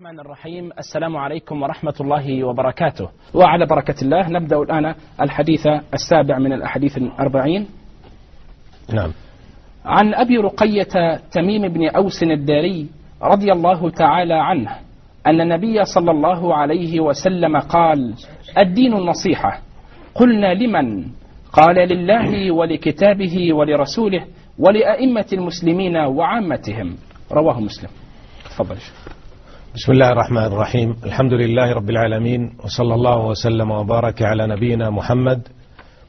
الرحمن الرحيم. السلام عليكم ورحمة الله وبركاته. وعلى بركة الله نبدأ الآن الحديث السابع من الأحاديث الأربعين. نعم. عن أبي رقية تميم بن أوس الداري رضي الله تعالى عنه أن النبي صلى الله عليه وسلم قال الدين النصيحة. قلنا لمن؟ قال لله ولكتابه ولرسوله ولأئمة المسلمين وعامتهم. رواه مسلم. تفضل شيخ. بسم الله الرحمن الرحيم. الحمد لله رب العالمين وصلى الله وسلم وبارك على نبينا محمد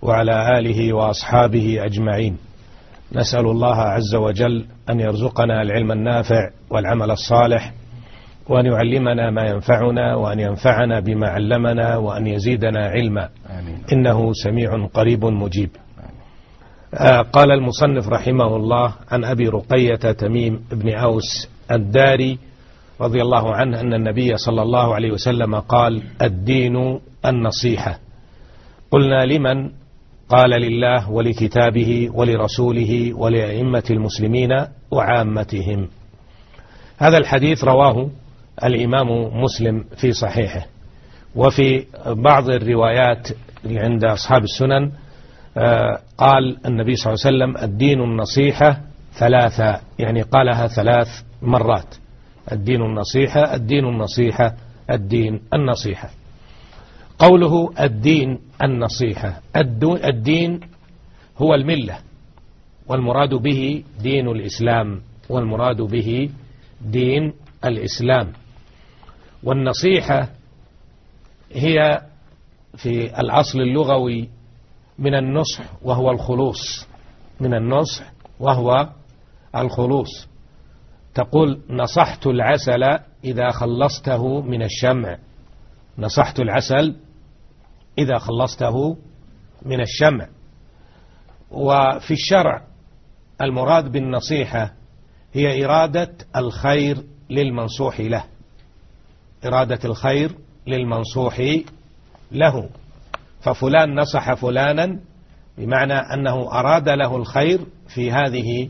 وعلى آله وأصحابه أجمعين. نسأل الله عز وجل أن يرزقنا العلم النافع والعمل الصالح وأن يعلمنا ما ينفعنا وأن ينفعنا بما علمنا وأن يزيدنا علما. آمين. إنه سميع قريب مجيب. آه، قال المصنف رحمه الله عن أبي رقية تميم بن أوس الداري رضي الله عنه أن النبي صلى الله عليه وسلم قال الدين النصيحة. قلنا لمن؟ قال لله ولكتابه ولرسوله ولأئمة المسلمين وعامتهم. هذا الحديث رواه الإمام مسلم في صحيحه. وفي بعض الروايات عند أصحاب السنن آه، قال النبي صلى الله عليه وسلم الدين النصيحة ثلاثة يعني قالها ثلاث مرات. الدين النصيحة الدين النصيحة الدين النصيحة. قوله الدين النصيحة الدين هو الملة والمراد به دين الإسلام والمراد به دين الإسلام. والنصيحة هي في الأصل اللغوي من النصح وهو الخلوص من النصح وهو الخلوص. تقول نصحت العسل إذا خلصته من الشمع. نصحت العسل إذا خلصته من الشمع. وفي الشرع المراد بالنصيحة هي إرادة الخير للمنصوح له. إرادة الخير للمنصوح له. ففلان نصح فلانا بمعنى أنه أراد له الخير في هذه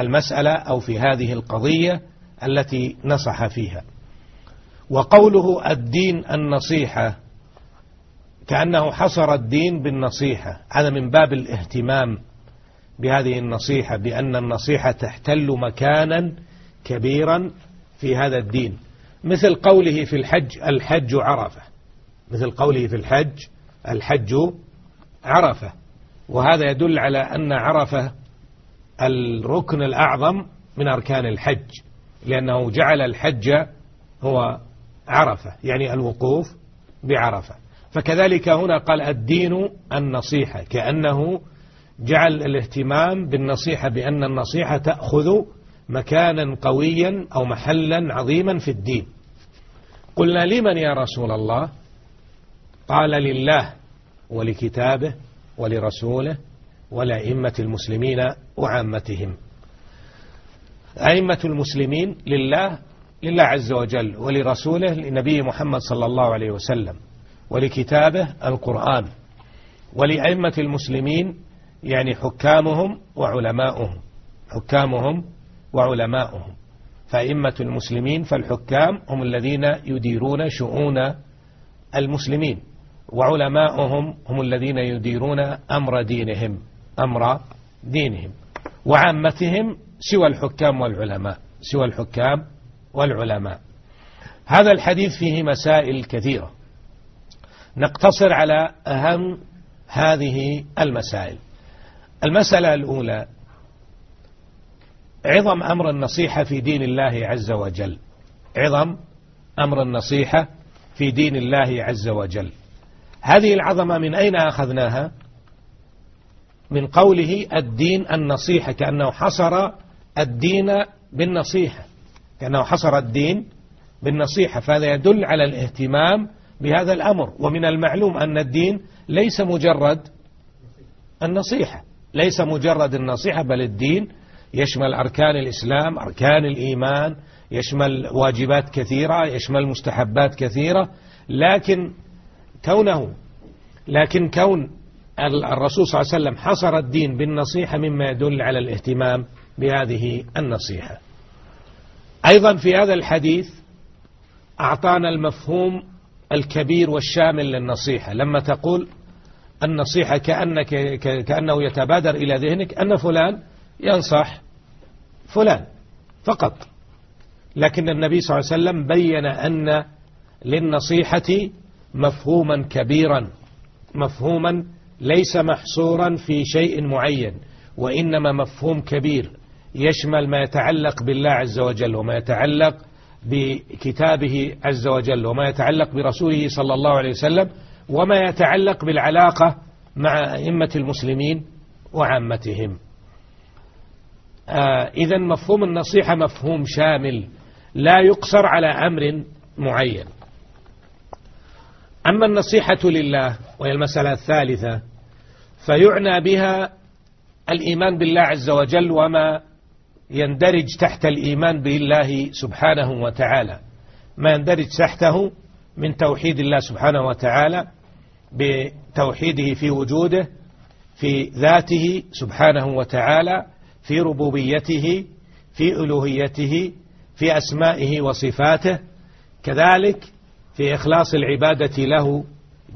المسألة أو في هذه القضية التي نصح فيها. وقوله الدين النصيحة كأنه حصر الدين بالنصيحة. هذا من باب الاهتمام بهذه النصيحة بأن النصيحة تحتل مكانا كبيرا في هذا الدين. مثل قوله في الحج الحج عرفة. مثل قوله في الحج الحج عرفة. وهذا يدل على أن عرفة الركن الأعظم من أركان الحج لأنه جعل الحج هو عرفة يعني الوقوف بعرفة. فكذلك هنا قال الدين النصيحة كأنه جعل الاهتمام بالنصيحة بأن النصيحة تأخذ مكانا قويا أو محلا عظيما في الدين. قلنا لمن يا رسول الله؟ قال لله ولكتابه ولرسوله ولأئمة المسلمين وعامتهم. أئمة المسلمين لله لله عز وجل ولرسوله لنبي محمد صلى الله عليه وسلم ولكتابه القرآن. ولأئمة المسلمين يعني حكامهم وعلماؤهم. حكامهم وعلماؤهم. فأئمة المسلمين فالحكام هم الذين يديرون شؤون المسلمين وعلماؤهم هم الذين يديرون أمر دينهم. أمر دينهم وعامتهم سوى الحكام والعلماء سوى الحكام والعلماء. هذا الحديث فيه مسائل كثيرة. نقتصر على أهم هذه المسائل. المسألة الأولى عظم أمر النصيحة في دين الله عز وجل. عظم أمر النصيحة في دين الله عز وجل. هذه العظمة من أين أخذناها؟ من قوله الدين النصيحة كأنه حصر الدين بالنصيحة. كأنه حصر الدين بالنصيحة. فهذا يدل على الاهتمام بهذا الأمر. ومن المعلوم أن الدين ليس مجرد النصيحة. ليس مجرد النصيحة بل الدين يشمل أركان الإسلام أركان الإيمان يشمل واجبات كثيرة يشمل مستحبات كثيرة. لكن كونه لكن كون الرسول صلى الله عليه وسلم حصر الدين بالنصيحة مما يدل على الاهتمام بهذه النصيحة. أيضا في هذا الحديث أعطانا المفهوم الكبير والشامل للنصيحة. لما تقول النصيحة كأنك كأنه يتبادر إلى ذهنك أن فلان ينصح فلان فقط. لكن النبي صلى الله عليه وسلم بين أن للنصيحة مفهوما كبيرا مفهوما ليس محصورا في شيء معين وإنما مفهوم كبير يشمل ما يتعلق بالله عز وجل وما يتعلق بكتابه عز وجل وما يتعلق برسوله صلى الله عليه وسلم وما يتعلق بالعلاقة مع أئمة المسلمين وعامتهم. آه إذا مفهوم النصيحة مفهوم شامل لا يقصر على أمر معين. أما النصيحة لله وهي المسألة الثالثة فيعنى بها الإيمان بالله عز وجل وما يندرج تحت الإيمان بالله سبحانه وتعالى. ما يندرج تحته من توحيد الله سبحانه وتعالى بتوحيده في وجوده في ذاته سبحانه وتعالى في ربوبيته في ألوهيته في أسمائه وصفاته. كذلك في إخلاص العبادة له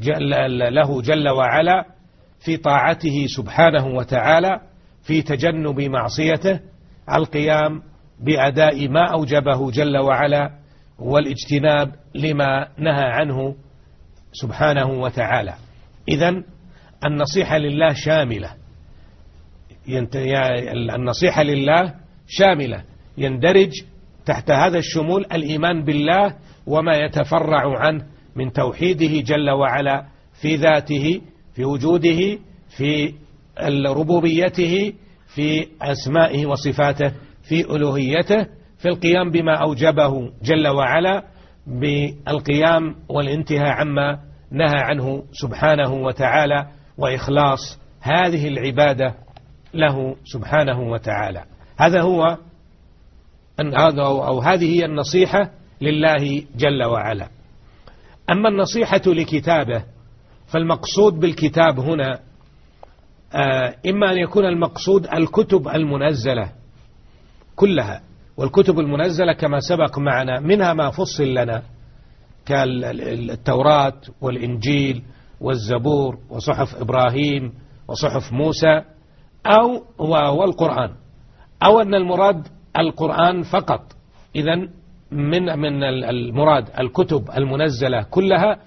جل, له جل وعلا في طاعته سبحانه وتعالى في تجنب معصيته القيام بأداء ما أوجبه جل وعلا والاجتناب لما نهى عنه سبحانه وتعالى. إذا النصيحة لله شاملة. النصيحة لله شاملة. يندرج تحت هذا الشمول الإيمان بالله وما يتفرع عنه من توحيده جل وعلا في ذاته في وجوده في ربوبيته في أسمائه وصفاته في ألوهيته في القيام بما أوجبه جل وعلا بالقيام والانتهاء عما نهى عنه سبحانه وتعالى وإخلاص هذه العبادة له سبحانه وتعالى. هذا هو أو هذه هي النصيحة لله جل وعلا. أما النصيحة لكتابه فالمقصود بالكتاب هنا آه، إما أن يكون المقصود الكتب المنزلة كلها والكتب المنزلة كما سبق معنا منها ما فصل لنا كالتوراة والإنجيل والزبور وصحف إبراهيم وصحف موسى أو والقرآن. أو أن المراد القرآن فقط. إذا من من المراد الكتب المنزلة كلها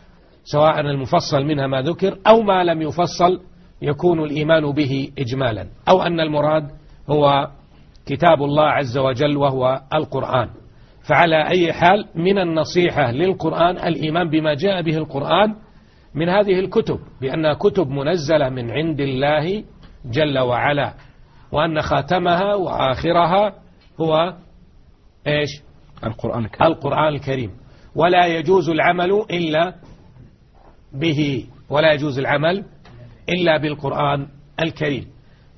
سواء المفصل منها ما ذكر أو ما لم يفصل يكون الإيمان به إجمالا. أو أن المراد هو كتاب الله عز وجل وهو القرآن. فعلى أي حال من النصيحة للقرآن الإيمان بما جاء به القرآن من هذه الكتب بأنها كتب منزلة من عند الله جل وعلا وأن خاتمها وآخرها هو إيش؟ القرآن الكريم. القرآن الكريم. ولا يجوز العمل إلا به ولا يجوز العمل إلا بالقرآن الكريم.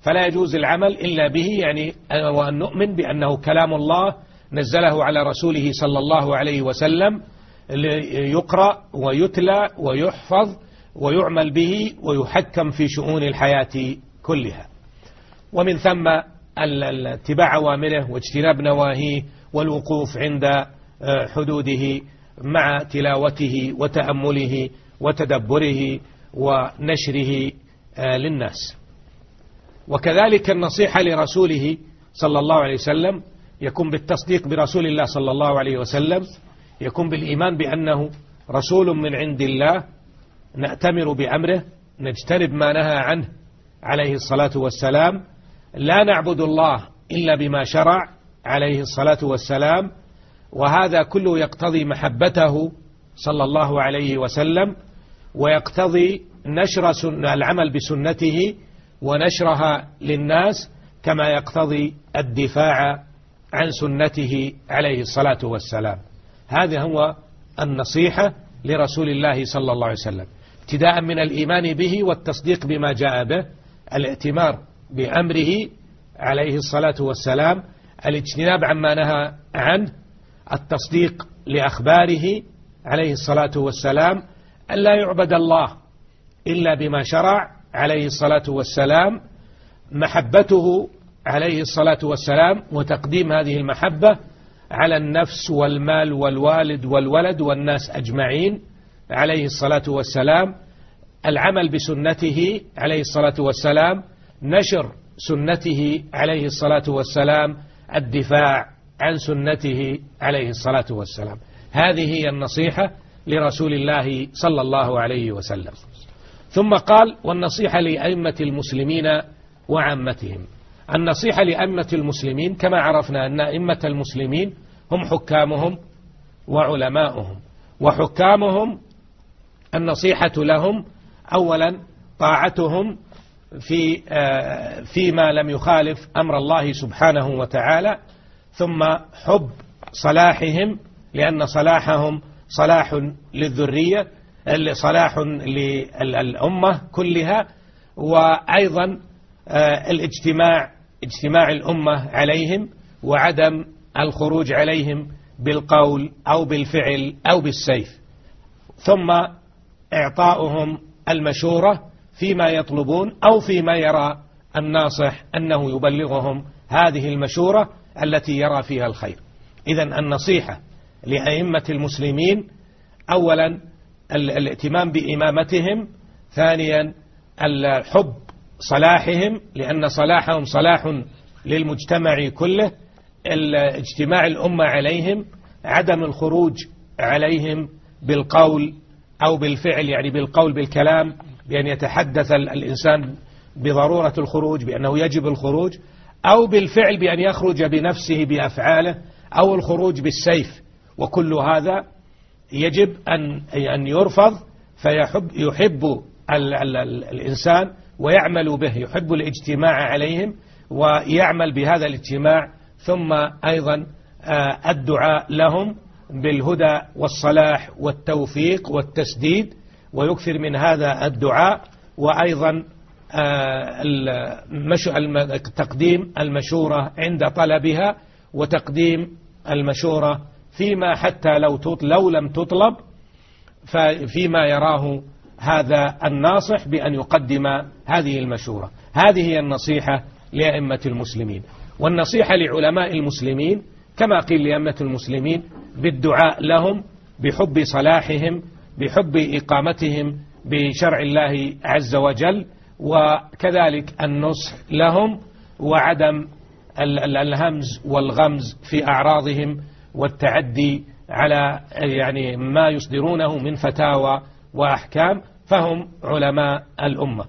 فلا يجوز العمل إلا به يعني وأن نؤمن بأنه كلام الله نزله على رسوله صلى الله عليه وسلم يقرأ ويتلى ويحفظ ويعمل به ويحكم في شؤون الحياة كلها. ومن ثم اتباع أوامره واجتناب نواهيه والوقوف عند حدوده مع تلاوته وتأمله وتدبره ونشره آه، للناس. وكذلك النصيحة لرسوله صلى الله عليه وسلم يكون بالتصديق برسول الله صلى الله عليه وسلم يكون بالإيمان بأنه رسول من عند الله نأتمر بأمره نجتنب ما نهى عنه عليه الصلاة والسلام. لا نعبد الله إلا بما شرع عليه الصلاة والسلام وهذا كله يقتضي محبته صلى الله عليه وسلم. ويقتضي نشر سنة العمل بسنته ونشرها للناس كما يقتضي الدفاع عن سنته عليه الصلاة والسلام. هذا هو النصيحة لرسول الله صلى الله عليه وسلم. ابتداء من الإيمان به والتصديق بما جاء به الائتمار بأمره عليه الصلاة والسلام الاجتناب عما نهى عنه التصديق لأخباره عليه الصلاة والسلام أن لا يعبد الله إلا بما شرع عليه الصلاة والسلام محبته عليه الصلاة والسلام وتقديم هذه المحبة على النفس والمال والوالد والولد والناس أجمعين عليه الصلاة والسلام. العمل بسنته عليه الصلاة والسلام نشر سنته عليه الصلاة والسلام الدفاع عن سنته عليه الصلاة والسلام. هذه هي النصيحة لرسول الله صلى الله عليه وسلم. ثم قال والنصيحة لأئمة المسلمين وعامتهم. النصيحة لأئمة المسلمين كما عرفنا أن أئمة المسلمين هم حكامهم وعلماؤهم. وحكامهم النصيحة لهم أولا طاعتهم في آه، فيما لم يخالف أمر الله سبحانه وتعالى. ثم حب صلاحهم لأن صلاحهم صلاح للذرية صلاح للأمة كلها وأيضا آه، الاجتماع اجتماع الأمة عليهم وعدم الخروج عليهم بالقول أو بالفعل أو بالسيف. ثم إعطاؤهم المشورة فيما يطلبون أو فيما يرى الناصح أنه يبلغهم هذه المشورة التي يرى فيها الخير. إذا النصيحة لأئمة المسلمين. أولا الاهتمام بإمامتهم. ثانيا الحب صلاحهم لأن صلاحهم صلاح للمجتمع كله. اجتماع الأمة عليهم عدم الخروج عليهم بالقول أو بالفعل يعني بالقول بالكلام بأن يتحدث الإنسان بضرورة الخروج بأنه يجب الخروج أو بالفعل بأن يخرج بنفسه بأفعاله أو الخروج بالسيف. وكل هذا يجب أن أن يرفض فيحب يحب ال ال ال الإنسان ويعمل به يحب الاجتماع عليهم ويعمل بهذا الاجتماع. ثم أيضا آه، الدعاء لهم بالهدى والصلاح والتوفيق والتسديد ويكثر من هذا الدعاء. وأيضا آه، تقديم المشورة عند طلبها وتقديم المشورة فيما حتى لو لو لم تطلب فيما يراه هذا الناصح بأن يقدم هذه المشورة. هذه هي النصيحة لأئمة المسلمين. والنصيحة لعلماء المسلمين كما قيل لأئمة المسلمين بالدعاء لهم بحب صلاحهم بحب إقامتهم بشرع الله عز وجل وكذلك النصح لهم وعدم الهمز والغمز في أعراضهم والتعدي على يعني ما يصدرونه من فتاوى وأحكام فهم علماء الأمة.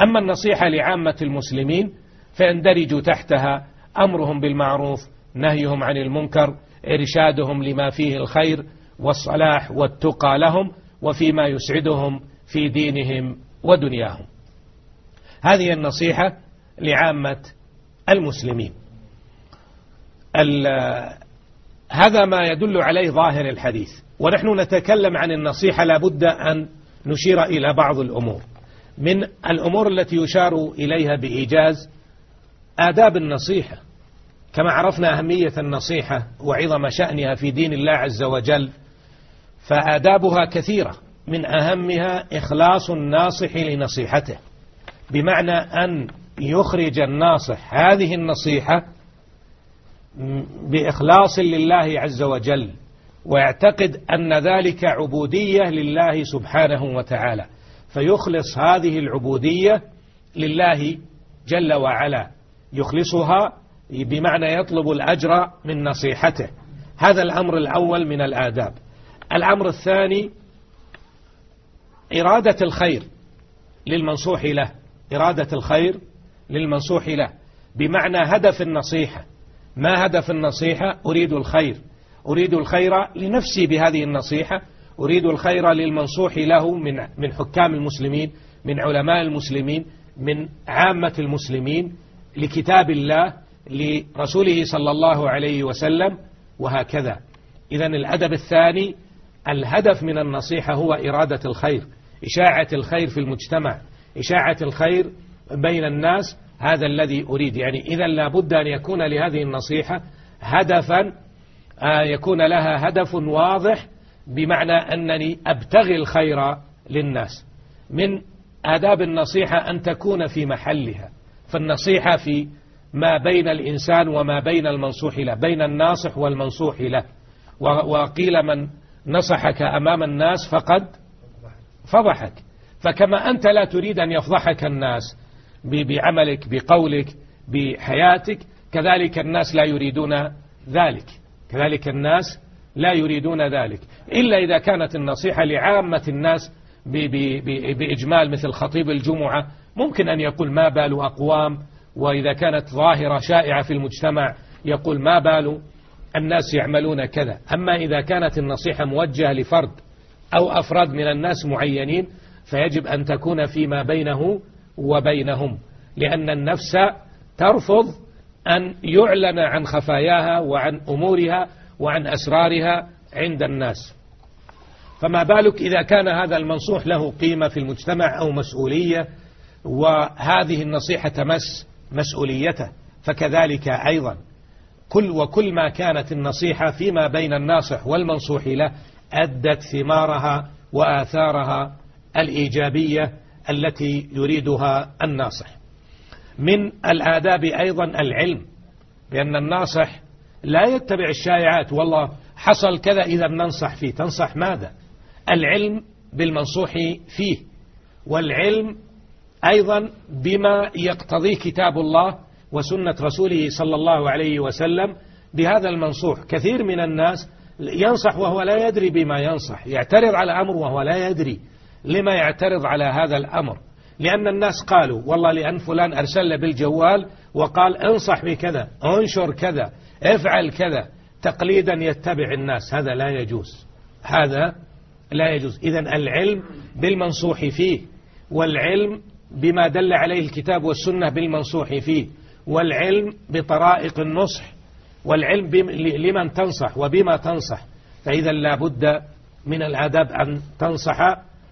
أما النصيحة لعامة المسلمين فيندرج تحتها أمرهم بالمعروف نهيهم عن المنكر إرشادهم لما فيه الخير والصلاح والتقى لهم وفيما يسعدهم في دينهم ودنياهم. هذه النصيحة لعامة المسلمين. هذا ما يدل عليه ظاهر الحديث. ونحن نتكلم عن النصيحة لابد أن نشير إلى بعض الأمور. من الأمور التي يشار إليها بإيجاز آداب النصيحة. كما عرفنا أهمية النصيحة وعظم شأنها في دين الله عز وجل فآدابها كثيرة. من أهمها إخلاص الناصح لنصيحته. بمعنى أن يخرج الناصح هذه النصيحة بإخلاص لله عز وجل ويعتقد أن ذلك عبودية لله سبحانه وتعالى فيخلص هذه العبودية لله جل وعلا يخلصها بمعنى يطلب الأجر من نصيحته. هذا الأمر الأول من الآداب. الأمر الثاني إرادة الخير للمنصوح له إرادة الخير للمنصوح له بمعنى هدف النصيحة. ما هدف النصيحة؟ أريد الخير. أريد الخير لنفسي بهذه النصيحة. أريد الخير للمنصوح له من من حكام المسلمين من علماء المسلمين من عامة المسلمين لكتاب الله لرسوله صلى الله عليه وسلم وهكذا. إذا الأدب الثاني الهدف من النصيحة هو إرادة الخير إشاعة الخير في المجتمع إشاعة الخير بين الناس هذا الذي أريد. يعني إذا لابد أن يكون لهذه النصيحة هدفا آه، يكون لها هدف واضح بمعنى أنني أبتغي الخير للناس. من آداب النصيحة أن تكون في محلها. فالنصيحة في ما بين الإنسان وما بين المنصوح له بين الناصح والمنصوح له. وقيل من نصحك أمام الناس فقد فضحك. فكما أنت لا تريد أن يفضحك الناس بعملك بقولك بحياتك. كذلك الناس لا يريدون ذلك. كذلك الناس لا يريدون ذلك. إلا إذا كانت النصيحة لعامة الناس بإجمال مثل خطيب الجمعة ممكن أن يقول ما بال أقوام. وإذا كانت ظاهرة شائعة في المجتمع يقول ما بال الناس يعملون كذا. أما إذا كانت النصيحة موجهة لفرد أو أفراد من الناس معينين فيجب أن تكون فيما بينه وبينهم لأن النفس ترفض أن يعلن عن خفاياها وعن أمورها وعن أسرارها عند الناس. فما بالك إذا كان هذا المنصوح له قيمة في المجتمع أو مسؤولية وهذه النصيحة تمس مسؤوليته. فكذلك أيضا كل وكل ما كانت النصيحة فيما بين الناصح والمنصوح له أدت ثمارها وآثارها الإيجابية التي يريدها الناصح. من الآداب أيضا العلم بأن الناصح لا يتبع الشائعات والله حصل كذا إذا ننصح فيه. تنصح ماذا؟ العلم بالمنصوح فيه. والعلم أيضا بما يقتضيه كتاب الله وسنة رسوله صلى الله عليه وسلم بهذا المنصوح. كثير من الناس ينصح وهو لا يدري بما ينصح يعترض على أمر وهو لا يدري. لما يعترض على هذا الأمر. لأن الناس قالوا والله لأن فلان أرسل بالجوال وقال انصح بكذا انشر كذا افعل كذا. تقليدا يتبع الناس. هذا لا يجوز. هذا لا يجوز. إذا العلم بالمنصوح فيه والعلم بما دل عليه الكتاب والسنة بالمنصوح فيه والعلم بطرائق النصح والعلم لمن تنصح وبما تنصح. فإذا لا بد من الأدب أن تنصح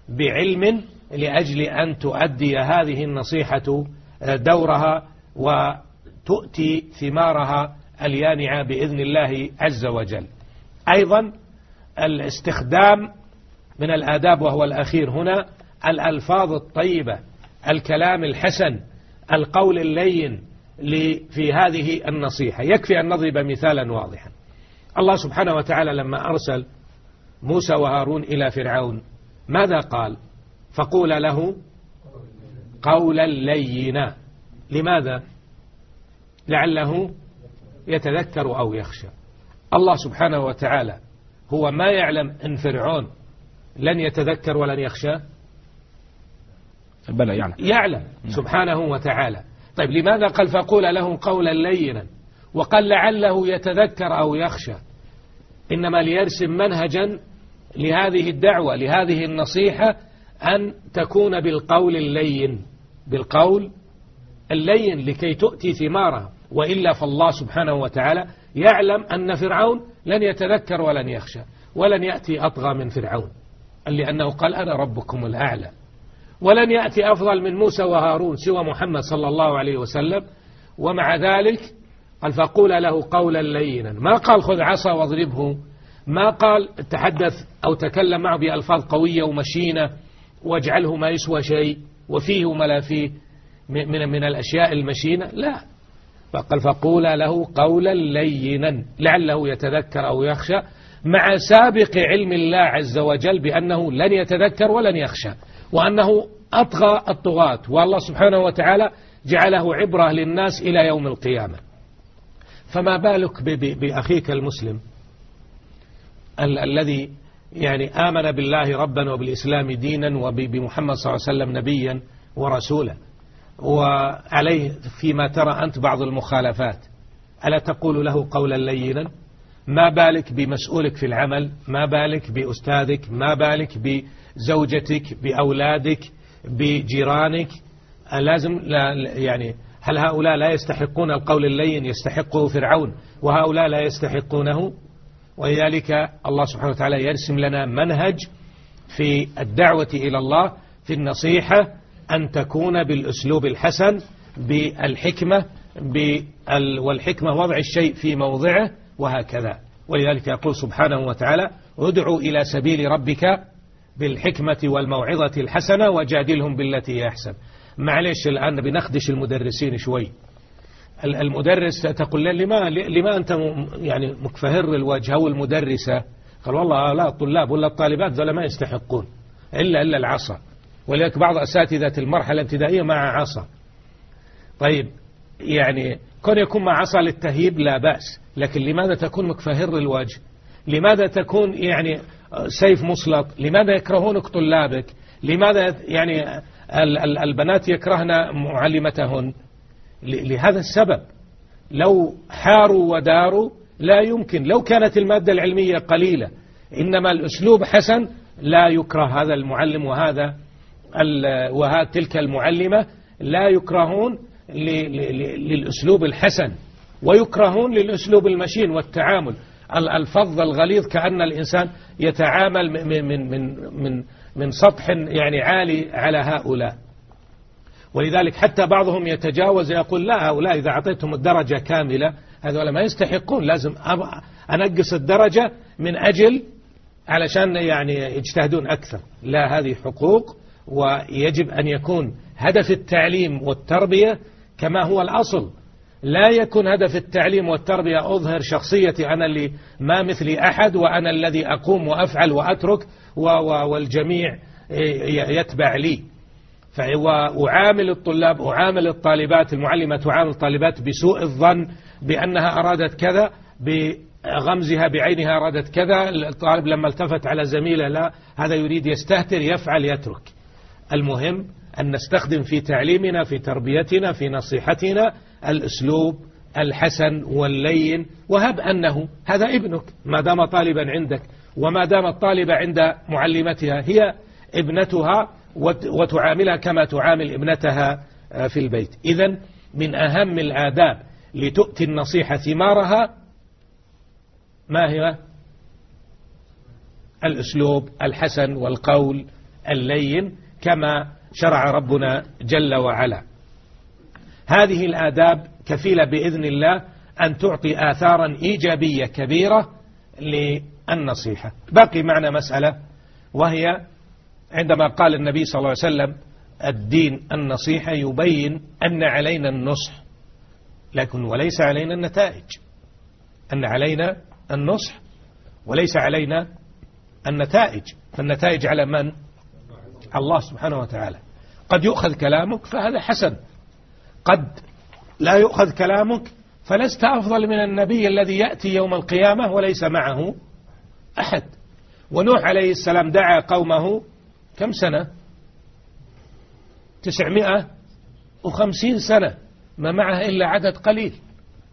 بعلم لأجل أن تؤدي هذه النصيحة دورها وتؤتي ثمارها اليانعة بإذن الله عز وجل. أيضا الاستخدام من الآداب وهو الأخير هنا الألفاظ الطيبة الكلام الحسن القول اللين في هذه النصيحة. يكفي أن نضرب مثالا واضحا. الله سبحانه وتعالى لما أرسل موسى وهارون إلى فرعون ماذا قال؟ فقول له قولا لينا. لماذا؟ لعله يتذكر أو يخشى. الله سبحانه وتعالى هو ما يعلم أن فرعون لن يتذكر ولن يخشى؟ بلى يعلم. يعلم سبحانه وتعالى. طيب لماذا قال فقول له قولا لينا؟ وقال لعله يتذكر أو يخشى. إنما ليرسم منهجا لهذه الدعوة لهذه النصيحة أن تكون بالقول اللين بالقول اللين لكي تؤتي ثمارها. وإلا فالله سبحانه وتعالى يعلم أن فرعون لن يتذكر ولن يخشى ولن يأتي أطغى من فرعون. لأنه قال أنا ربكم الأعلى. ولن يأتي أفضل من موسى وهارون سوى محمد صلى الله عليه وسلم. ومع ذلك قال فقول له قولا لينا. ما قال خذ عصا واضربه. ما قال تحدث أو تكلم معه بألفاظ قوية ومشينة واجعله ما يسوى شيء وفيه وما لا فيه من, من الأشياء المشينة؟ لا. فقال فقول له قولا لينا لعله يتذكر أو يخشى مع سابق علم الله عز وجل بأنه لن يتذكر ولن يخشى وأنه أطغى الطغاة والله سبحانه وتعالى جعله عبرة للناس إلى يوم القيامة. فما بالك بأخيك المسلم؟ ال الذي يعني آمن بالله ربا وبالإسلام دينا وبمحمد صلى الله عليه وسلم نبيا ورسولا. وعليه فيما ترى أنت بعض المخالفات. ألا تقول له قولا لينا؟ ما بالك بمسؤولك في العمل؟ ما بالك بأستاذك؟ ما بالك بزوجتك؟ بأولادك؟ بجيرانك؟ لازم لا يعني هل هؤلاء لا يستحقون القول اللين؟ يستحقه فرعون. وهؤلاء لا يستحقونه؟ ولذلك الله سبحانه وتعالى يرسم لنا منهج في الدعوة إلى الله في النصيحة أن تكون بالأسلوب الحسن بالحكمة والحكمة وضع الشيء في موضعه وهكذا. ولذلك يقول سبحانه وتعالى ادعو إلى سبيل ربك بالحكمة والموعظة الحسنة وجادلهم بالتي هي أحسن. معلش الآن بنخدش المدرسين شوي. المدرس تقول لما, لما أنت يعني مكفهر الوجه أو المدرسة؟ قال والله لا الطلاب ولا الطالبات ذولا ما يستحقون إلا إلا العصا. ولذلك بعض أساتذة المرحلة الابتدائية مع عصا. طيب يعني كون يكون مع عصا للتهيب لا بأس لكن لماذا تكون مكفهر الوجه؟ لماذا تكون يعني سيف مسلط؟ لماذا يكرهونك طلابك؟ لماذا يعني البنات يكرهن معلمتهن؟ لهذا السبب. لو حاروا وداروا لا يمكن. لو كانت المادة العلمية قليلة إنما الأسلوب حسن لا يكره هذا المعلم وهذا وهذا تلك المعلمة. لا يكرهون للأسلوب الحسن ويكرهون للأسلوب المشين والتعامل. الفظ الغليظ كأن الإنسان يتعامل من من من من, من سطح يعني عالي على هؤلاء. ولذلك حتى بعضهم يتجاوز يقول لا هؤلاء إذا أعطيتهم الدرجة كاملة هذول ما يستحقون لازم أنقص الدرجة من أجل علشان يعني يجتهدون أكثر. لا هذه حقوق ويجب أن يكون هدف التعليم والتربية كما هو الأصل. لا يكون هدف التعليم والتربية أظهر شخصيتي أنا اللي ما مثلي أحد وأنا الذي أقوم وأفعل وأترك والجميع يتبع لي. وأعامل الطلاب أعامل الطالبات المعلمة تعامل الطالبات بسوء الظن بأنها أرادت كذا بغمزها بعينها أرادت كذا الطالب لما التفت على زميله لا هذا يريد يستهتر يفعل يترك. المهم أن نستخدم في تعليمنا في تربيتنا في نصيحتنا الأسلوب الحسن واللين. وهب أنه هذا ابنك ما دام طالبا عندك وما دام الطالبة عند معلمتها هي ابنتها وتعاملها كما تعامل ابنتها آه، في البيت. إذا من أهم الآداب لتؤتي النصيحة ثمارها ما هي؟ الأسلوب الحسن والقول اللين كما شرع ربنا جل وعلا. هذه الآداب كفيلة بإذن الله أن تعطي آثارا إيجابية كبيرة للنصيحة. باقي معنا مسألة وهي عندما قال النبي صلى الله عليه وسلم الدين النصيحة يبين أن علينا النصح لكن وليس علينا النتائج. أن علينا النصح وليس علينا النتائج. فالنتائج على من؟ الله سبحانه وتعالى. قد يؤخذ كلامك فهذا حسن. قد لا يؤخذ كلامك فلست أفضل من النبي الذي يأتي يوم القيامة وليس معه أحد. ونوح عليه السلام دعا قومه كم سنة؟ تسعمائة وخمسين سنة. ما معه إلا عدد قليل.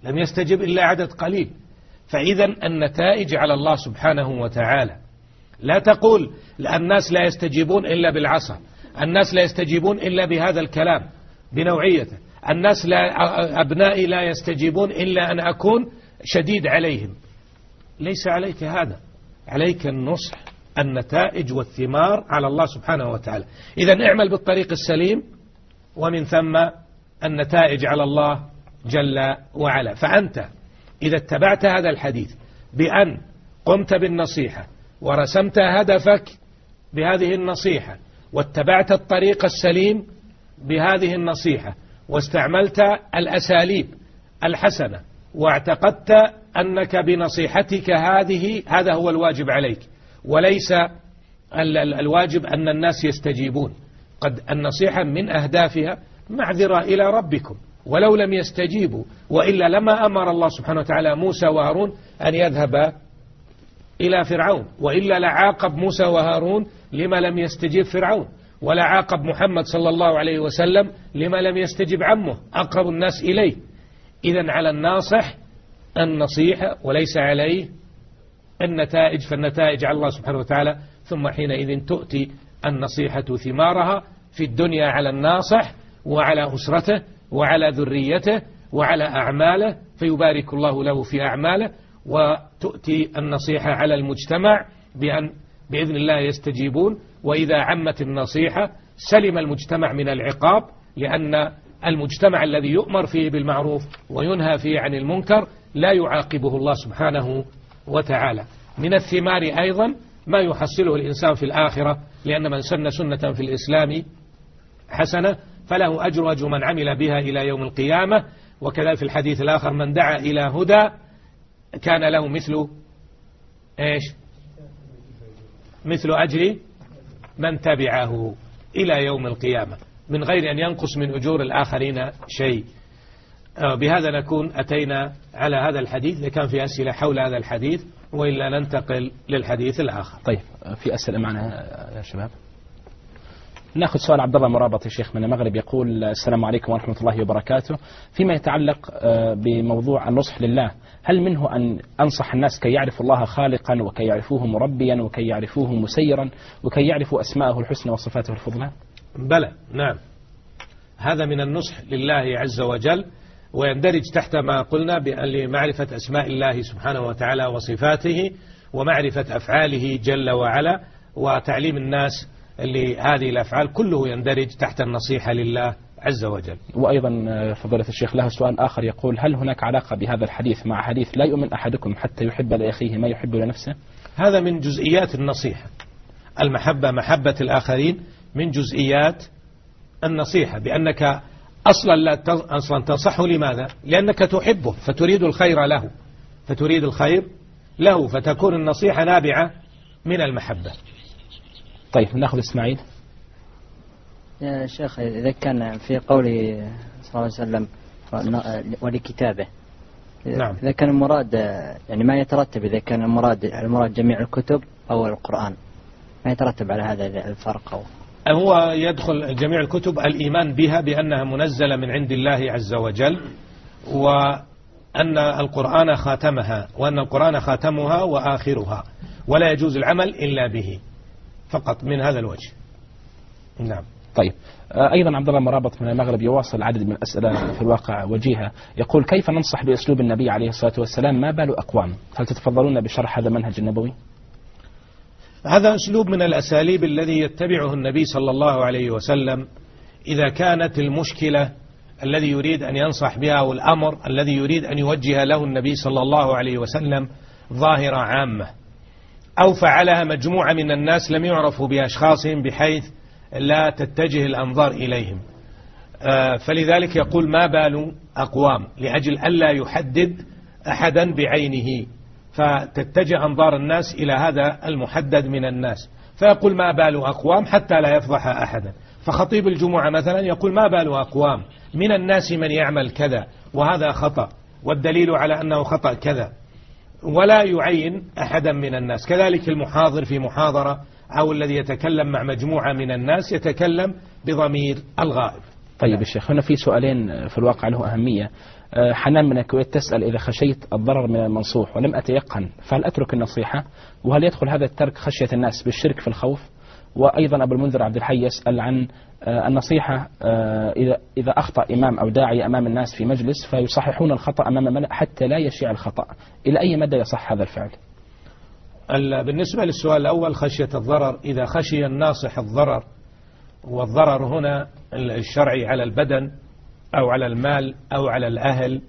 لم يستجب إلا عدد قليل. فإذا النتائج على الله سبحانه وتعالى. لا تقول الناس لا يستجيبون إلا بالعصا. الناس لا يستجيبون إلا بهذا الكلام بنوعيته. الناس لا أبنائي لا يستجيبون إلا أن أكون شديد عليهم. ليس عليك هذا. عليك النصح. النتائج والثمار على الله سبحانه وتعالى. إذا اعمل بالطريق السليم ومن ثم النتائج على الله جل وعلا. فأنت إذا اتبعت هذا الحديث بأن قمت بالنصيحة ورسمت هدفك بهذه النصيحة واتبعت الطريق السليم بهذه النصيحة واستعملت الأساليب الحسنة واعتقدت أنك بنصيحتك هذه هذا هو الواجب عليك. وليس الواجب أن الناس يستجيبون. قد النصيحة من أهدافها معذرة إلى ربكم. ولو لم يستجيبوا وإلا لما أمر الله سبحانه وتعالى موسى وهارون أن يذهب إلى فرعون. وإلا لعاقب موسى وهارون لما لم يستجيب فرعون. ولا عاقب محمد صلى الله عليه وسلم لما لم يستجب عمه. أقرب الناس إليه. إذا على الناصح النصيحة وليس عليه النتائج فالنتائج على الله سبحانه وتعالى ثم حينئذ تؤتي النصيحة ثمارها في الدنيا على الناصح وعلى أسرته وعلى ذريته وعلى أعماله فيبارك الله له في أعماله وتؤتي النصيحة على المجتمع بأن بإذن الله يستجيبون. وإذا عمت النصيحة سلم المجتمع من العقاب لأن المجتمع الذي يؤمر فيه بالمعروف وينهى فيه عن المنكر لا يعاقبه الله سبحانه وتعالى. من الثمار أيضا ما يحصله الإنسان في الآخرة لأن من سن سنة في الإسلام حسنة فله أجر أجر من عمل بها إلى يوم القيامة. وكذلك في الحديث الآخر من دعا إلى هدى كان له مثل إيش؟ مثل أجر من تبعه إلى يوم القيامة. من غير أن ينقص من أجور الآخرين شيء. بهذا نكون أتينا على هذا الحديث إذا كان في أسئلة حول هذا الحديث وإلا ننتقل للحديث الآخر. طيب في أسئلة معنا يا شباب؟ نأخذ سؤال عبد الله مرابط يا شيخ من المغرب يقول السلام عليكم ورحمة الله وبركاته. فيما يتعلق آه، بموضوع النصح لله هل منه أن أنصح الناس كي يعرفوا الله خالقا وكي يعرفوه مربيا وكي يعرفوه مسيرا وكي يعرفوا أسماءه الحسنى وصفاته الفضلى؟ بلى نعم. هذا من النصح لله عز وجل ويندرج تحت ما قلنا لمعرفة أسماء الله سبحانه وتعالى وصفاته ومعرفة أفعاله جل وعلا وتعليم الناس لهذه الأفعال كله يندرج تحت النصيحة لله عز وجل. وأيضا آه، فضيلة الشيخ له سؤال آخر يقول هل هناك علاقة بهذا الحديث مع حديث لا يؤمن أحدكم حتى يحب لأخيه ما يحب لنفسه؟ هذا من جزئيات النصيحة. المحبة محبة الآخرين من جزئيات النصيحة بأنك أصلا لا أصلا تنصحه لماذا؟ لأنك تحبه فتريد الخير له. فتريد الخير له فتكون النصيحة نابعة من المحبة. طيب نأخذ إسماعيل. يا شيخ إذا كان في قوله صلى الله عليه وسلم ولكتابه نعم. إذا كان المراد يعني ما يترتب إذا كان المراد المراد جميع الكتب أو القرآن؟ ما يترتب على هذا الفرق أو هو يدخل جميع الكتب الإيمان بها بأنها منزلة من عند الله عز وجل وأن القرآن خاتمها وأن القرآن خاتمها وآخرها ولا يجوز العمل إلا به فقط من هذا الوجه. نعم. طيب. آه، أيضا عبد الله مرابط من المغرب يواصل عدد من الأسئلة في الواقع وجيهة. يقول كيف ننصح بأسلوب النبي عليه الصلاة والسلام؟ ما بال أقوام؟ هل تتفضلون بشرح هذا المنهج النبوي؟ هذا أسلوب من الأساليب الذي يتبعه النبي صلى الله عليه وسلم إذا كانت المشكلة الذي يريد أن ينصح بها أو الأمر الذي يريد أن يوجه له النبي صلى الله عليه وسلم ظاهرة عامة أو فعلها مجموعة من الناس لم يعرفوا بأشخاصهم بحيث لا تتجه الأنظار إليهم. آه، فلذلك يقول ما بال أقوام لأجل ألا يحدد أحدا بعينه. فتتجه أنظار الناس إلى هذا المحدد من الناس. فيقول ما بال أقوام حتى لا يفضح أحدا. فخطيب الجمعة مثلا يقول ما بال أقوام؟ من الناس من يعمل كذا وهذا خطأ. والدليل على أنه خطأ كذا. ولا يعين أحدا من الناس. كذلك المحاضر في محاضرة أو الذي يتكلم مع مجموعة من الناس يتكلم بضمير الغائب. طيب الشيخ هنا في سؤالين في الواقع له أهمية. حنان من الكويت تسأل إذا خشيت الضرر من المنصوح ولم أتيقن فهل أترك النصيحة؟ وهل يدخل هذا الترك خشية الناس بالشرك في الخوف؟ وأيضا أبو المنذر عبد الحي يسأل عن آه، النصيحة آه، إذا إذا أخطأ إمام أو داعي أمام الناس في مجلس فيصححون الخطأ أمام الملأ حتى لا يشيع الخطأ. إلى أي مدى يصح هذا الفعل؟ بالنسبة للسؤال الأول خشية الضرر. إذا خشي الناصح الضرر والضرر هنا الشرعي على البدن أو على المال أو على الأهل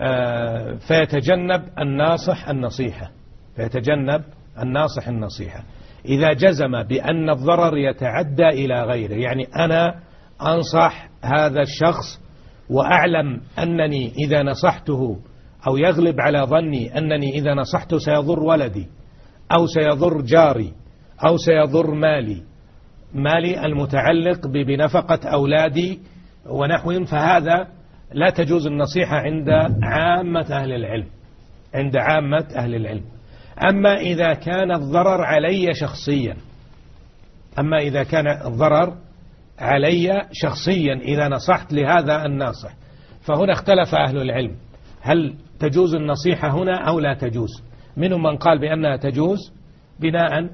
آه، فيتجنب الناصح النصيحة. فيتجنب الناصح النصيحة. إذا جزم بأن الضرر يتعدى إلى غيره يعني أنا أنصح هذا الشخص وأعلم أنني إذا نصحته أو يغلب على ظني أنني إذا نصحته سيضر ولدي أو سيضر جاري أو سيضر مالي. مالي المتعلق بنفقة أولادي ونحوهم فهذا لا تجوز النصيحة عند عامة أهل العلم عند عامة أهل العلم. أما إذا كان الضرر علي شخصيا أما إذا كان الضرر علي شخصيا إذا نصحت لهذا الناصح. فهنا اختلف أهل العلم. هل تجوز النصيحة هنا أو لا تجوز؟ منهم من قال بأنها تجوز بناء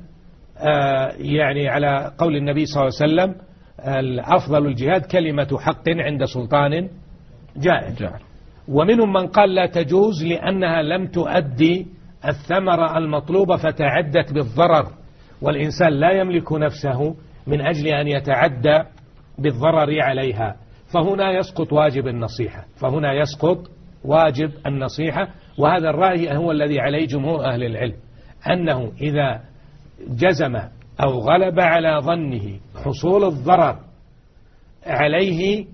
آه، يعني على قول النبي صلى الله عليه وسلم أفضل الجهاد كلمة حق عند سلطان جائر. ومنهم من قال لا تجوز لأنها لم تؤدي الثمرة المطلوبة فتعدت بالضرر والإنسان لا يملك نفسه من أجل أن يتعدى بالضرر عليها. فهنا يسقط واجب النصيحة فهنا يسقط واجب النصيحة وهذا الرأي هو الذي عليه جمهور أهل العلم أنه إذا جزم أو غلب على ظنه حصول الضرر عليه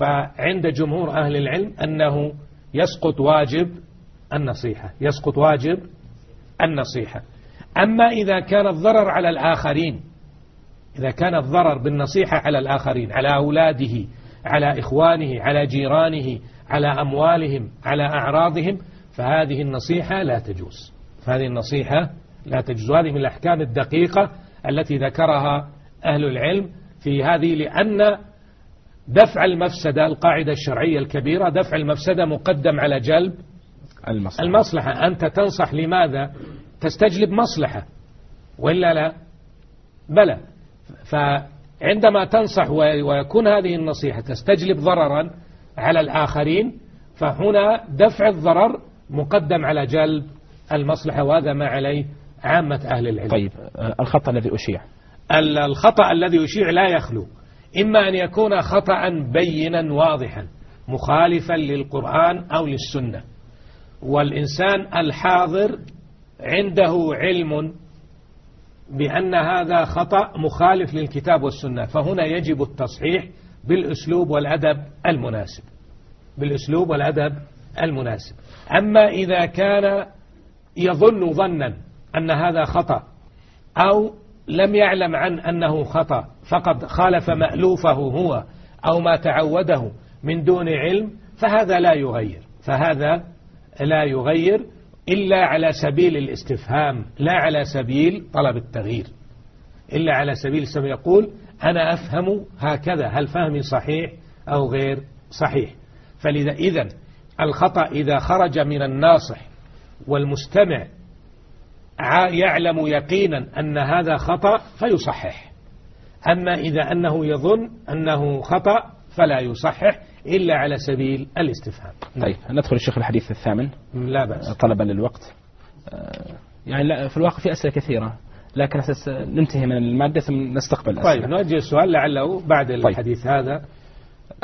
فعند جمهور أهل العلم أنه يسقط واجب النصيحة يسقط واجب النصيحة. أما إذا كان الضرر على الآخرين إذا كان الضرر بالنصيحة على الآخرين على أولاده على إخوانه على جيرانه على أموالهم على أعراضهم فهذه النصيحة لا تجوز. فهذه النصيحة لا تجوز. هذه من الأحكام الدقيقة التي ذكرها أهل العلم في هذه لأن دفع المفسدة القاعدة الشرعية الكبيرة دفع المفسدة مقدم على جلب المصلحة, المصلحة. أنت تنصح لماذا؟ تستجلب مصلحة وإلا لا؟ بلى. فعندما تنصح ويكون هذه النصيحة تستجلب ضررا على الآخرين فهنا دفع الضرر مقدم على جلب المصلحة وهذا ما عليه عامة أهل العلم. طيب الخطأ الذي أشيع. الخطأ الذي يشيع لا يخلو. إما أن يكون خطأ بينا واضحا مخالفا للقرآن أو للسنة. والإنسان الحاضر عنده علم بأن هذا خطأ مخالف للكتاب والسنة. فهنا يجب التصحيح بالأسلوب والأدب المناسب. بالأسلوب والأدب المناسب. أما إذا كان يظن ظنا أن هذا خطأ أو لم يعلم عن أنه خطأ فقد خالف مألوفه هو أو ما تعوده من دون علم فهذا لا يغير فهذا لا يغير إلا على سبيل الاستفهام لا على سبيل طلب التغيير. إلا على سبيل السبب يقول أنا أفهم هكذا هل فهمي صحيح أو غير صحيح؟ فلذا إذن الخطأ إذا خرج من الناصح والمستمع يعلم يقينا أن هذا خطأ فيصحح. أما إذا أنه يظن أنه خطأ فلا يصحح إلا على سبيل الاستفهام. طيب ندخل الشيخ الحديث الثامن. لا بأس. طلبا للوقت. آه، يعني لا في الواقع في أسئلة كثيرة لكن ننتهي من المادة ثم نستقبل أسئلة. طيب نوجه السؤال لعله بعد طيب. الحديث هذا.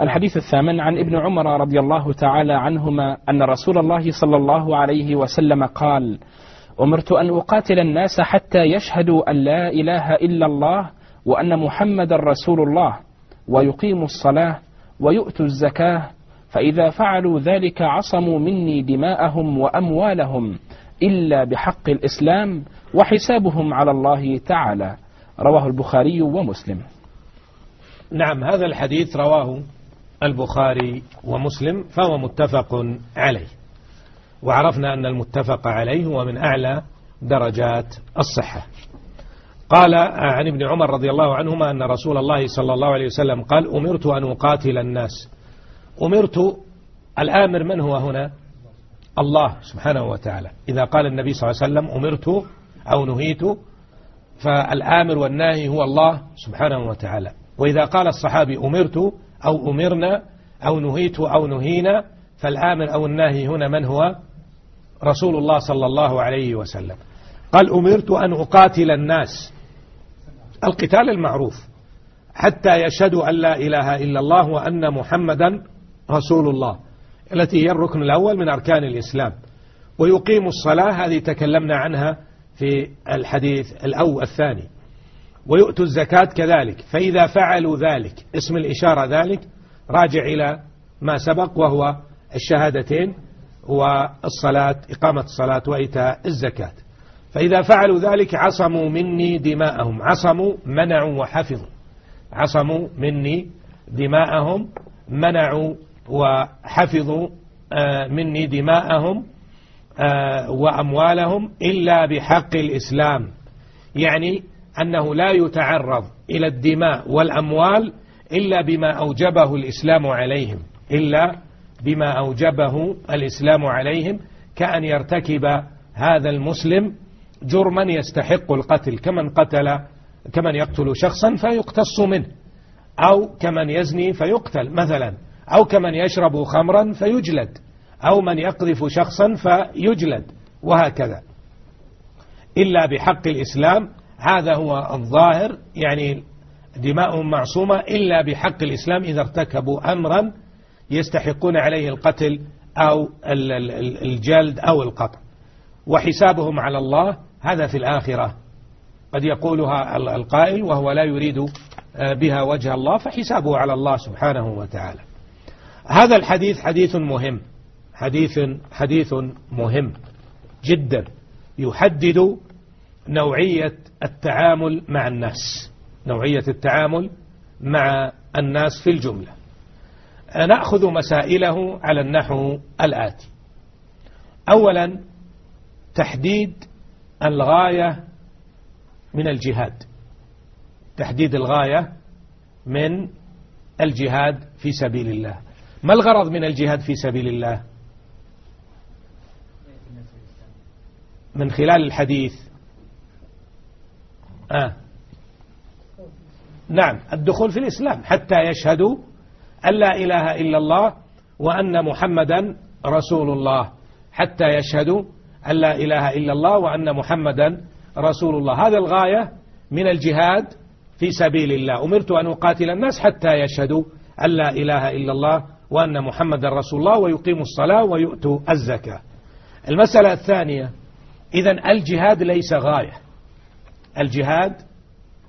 الحديث الثامن عن ابن عمر رضي الله تعالى عنهما أن رسول الله صلى الله عليه وسلم قال أمرت أن أقاتل الناس حتى يشهدوا أن لا إله إلا الله وأن محمد رسول الله ويقيموا الصلاة ويؤتوا الزكاة فإذا فعلوا ذلك عصموا مني دماءهم وأموالهم إلا بحق الإسلام وحسابهم على الله تعالى. رواه البخاري ومسلم. نعم هذا الحديث رواه البخاري ومسلم فهو متفق عليه. وعرفنا أن المتفق عليه هو من أعلى درجات الصحة. قال عن ابن عمر رضي الله عنهما أن رسول الله صلى الله عليه وسلم قال أمرت أن أقاتل الناس. أمرت الآمر من هو هنا؟ الله سبحانه وتعالى. إذا قال النبي صلى الله عليه وسلم أمرت أو نهيت فالآمر والناهي هو الله سبحانه وتعالى. وإذا قال الصحابي أمرت أو أمرنا أو نهيت أو نهينا فالآمر أو الناهي هنا من هو؟ رسول الله صلى الله عليه وسلم. قال أمرت أن أقاتل الناس. القتال المعروف. حتى يشهدوا أن لا إله إلا الله وأن محمدا رسول الله التي هي الركن الأول من أركان الإسلام. ويقيم الصلاة هذه تكلمنا عنها في الحديث الأول الثاني. ويؤتوا الزكاة كذلك. فإذا فعلوا ذلك اسم الإشارة ذلك راجع إلى ما سبق وهو الشهادتين. والصلاة إقامة الصلاة وإيتاء الزكاة. فإذا فعلوا ذلك عصموا مني دماءهم. عصموا منعوا وحفظوا. عصموا مني دماءهم منعوا وحفظوا آه، مني دماءهم آه، وأموالهم إلا بحق الإسلام. يعني أنه لا يتعرض إلى الدماء والأموال إلا بما أوجبه الإسلام عليهم. إلا بما أوجبه الإسلام عليهم كأن يرتكب هذا المسلم جرما يستحق القتل كمن قتل كمن يقتل شخصا فيقتص منه أو كمن يزني فيقتل مثلا أو كمن يشرب خمرا فيجلد أو من يقذف شخصا فيجلد وهكذا. إلا بحق الإسلام هذا هو الظاهر يعني دماؤهم معصومة إلا بحق الإسلام إذا ارتكبوا أمرا يستحقون عليه القتل أو الجلد أو القطع. وحسابهم على الله هذا في الآخرة. قد يقولها القائل وهو لا يريد آه، بها وجه الله فحسابه على الله سبحانه وتعالى. هذا الحديث حديث مهم. حديث حديث مهم جدا. يحدد نوعية التعامل مع الناس. نوعية التعامل مع الناس في الجملة. نأخذ مسائله على النحو الآتي. أولا تحديد الغاية من الجهاد. تحديد الغاية من الجهاد في سبيل الله. ما الغرض من الجهاد في سبيل الله؟ من خلال الحديث. آه. نعم الدخول في الإسلام حتى يشهدوا أن لا إله إلا الله وأن محمدا رسول الله حتى يشهدوا أن لا إله إلا الله وأن محمدا رسول الله. هذا الغاية من الجهاد في سبيل الله. أمرت أن أقاتل الناس حتى يشهدوا أن لا إله إلا الله وأن محمدا رسول الله ويقيموا الصلاة ويؤتوا الزكاة. المسألة الثانية إذا الجهاد ليس غاية. الجهاد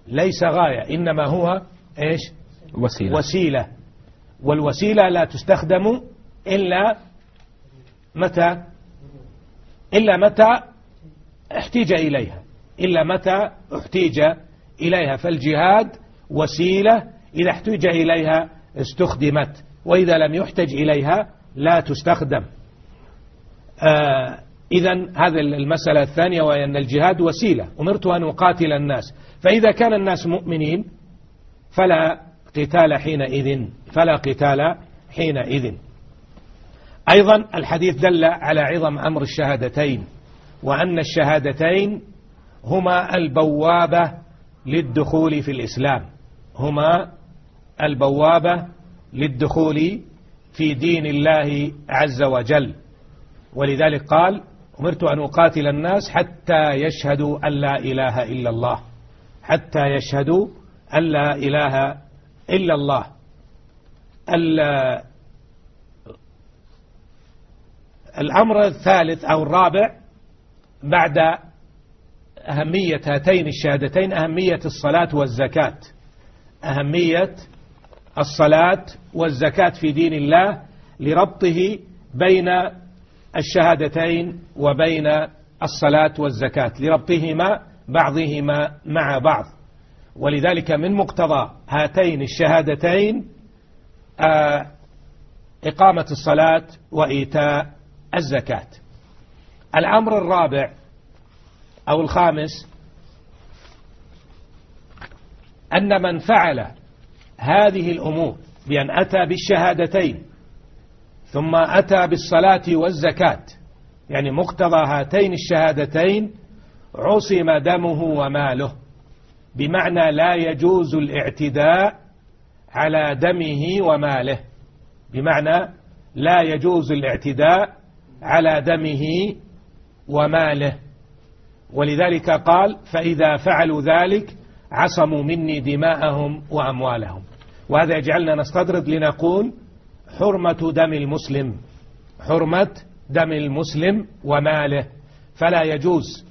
ليس غاية إنما هو إيش؟ وسيلة. وسيلة. والوسيلة لا تستخدم إلا متى؟ إلا متى احتيج إليها. إلا متى احتيج إليها. فالجهاد وسيلة إذا احتيج إليها استخدمت وإذا لم يحتج إليها لا تستخدم. آه إذا هذه المسألة الثانية وهي أن الجهاد وسيلة. أمرت أن أقاتل الناس. فإذا كان الناس مؤمنين فلا قتال حينئذ. فلا قتال حينئذ. أيضا الحديث دل على عظم أمر الشهادتين وأن الشهادتين هما البوابة للدخول في الإسلام. هما البوابة للدخول في دين الله عز وجل. ولذلك قال أمرت أن أقاتل الناس حتى يشهدوا أن لا إله إلا الله حتى يشهدوا أن لا إله إلا الله. الأمر الثالث أو الرابع بعد أهمية هاتين الشهادتين أهمية الصلاة والزكاة. أهمية الصلاة والزكاة في دين الله لربطه بين الشهادتين وبين الصلاة والزكاة لربطهما بعضهما مع بعض. ولذلك من مقتضى هاتين الشهادتين إقامة الصلاة وإيتاء الزكاة. الأمر الرابع أو الخامس أن من فعل هذه الأمور بأن أتى بالشهادتين ثم أتى بالصلاة والزكاة يعني مقتضى هاتين الشهادتين عصم دمه وماله بمعنى لا يجوز الاعتداء على دمه وماله. بمعنى لا يجوز الاعتداء على دمه وماله. ولذلك قال فإذا فعلوا ذلك عصموا مني دماءهم وأموالهم. وهذا يجعلنا نستطرد لنقول حرمة دم المسلم حرمة دم المسلم وماله. فلا يجوز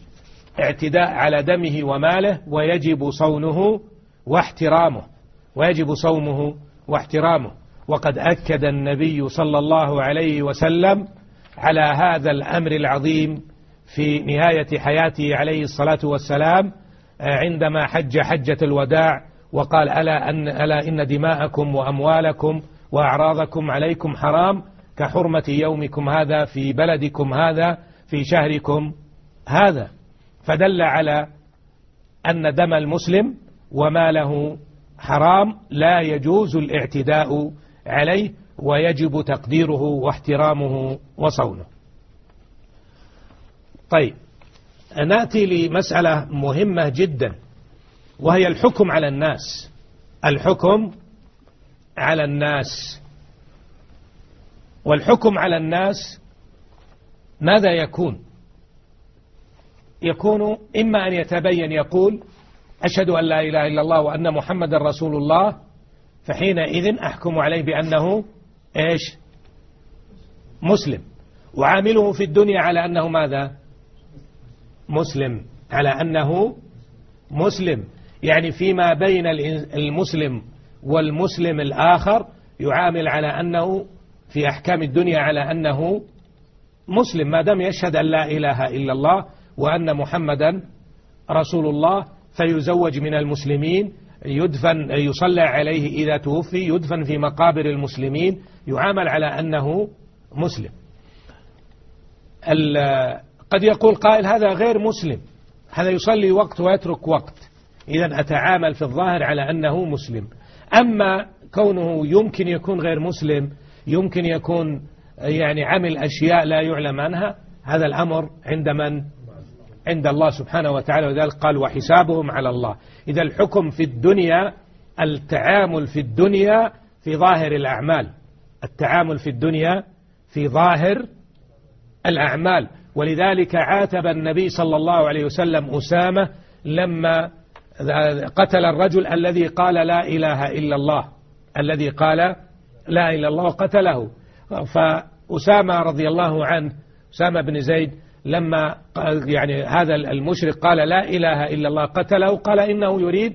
اعتداء على دمه وماله ويجب صونه واحترامه. ويجب صومه واحترامه. وقد أكد النبي صلى الله عليه وسلم على هذا الأمر العظيم في نهاية حياته عليه الصلاة والسلام عندما حج حجة الوداع وقال ألا, أن ألا إن دماءكم وأموالكم وأعراضكم عليكم حرام كحرمة يومكم هذا في بلدكم هذا في شهركم هذا. فدل على أن دم المسلم وماله حرام لا يجوز الاعتداء عليه ويجب تقديره واحترامه وصونه. طيب نأتي لمسألة مهمة جدا وهي الحكم على الناس. الحكم على الناس. والحكم على الناس ماذا يكون؟ يكون إما أن يتبين يقول أشهد أن لا إله إلا الله وأن محمد رسول الله فحينئذ أحكم عليه بأنه إيش؟ مسلم. وعامله في الدنيا على أنه ماذا؟ مسلم. على أنه مسلم. يعني فيما بين المسلم والمسلم الآخر يعامل على أنه في أحكام الدنيا على أنه مسلم. ما دام يشهد أن لا إله إلا الله وأن محمدا رسول الله فيزوج من المسلمين يدفن يصلى عليه إذا توفي يدفن في مقابر المسلمين يعامل على أنه مسلم. قد يقول قائل هذا غير مسلم هذا يصلي وقت ويترك وقت. إذا أتعامل في الظاهر على أنه مسلم. أما كونه يمكن يكون غير مسلم يمكن يكون يعني عمل أشياء لا يعلم عنها هذا الأمر عند من عند الله سبحانه وتعالى وذلك قال وحسابهم على الله. إذا الحكم في الدنيا التعامل في الدنيا في ظاهر الأعمال. التعامل في الدنيا في ظاهر الأعمال. ولذلك عاتب النبي صلى الله عليه وسلم أسامة لما قتل الرجل الذي قال لا إله إلا الله الذي قال لا إله إلا الله وقتله. فأسامة رضي الله عنه أسامة بن زيد لما يعني هذا المشرك قال لا إله إلا الله قتله قال إنه يريد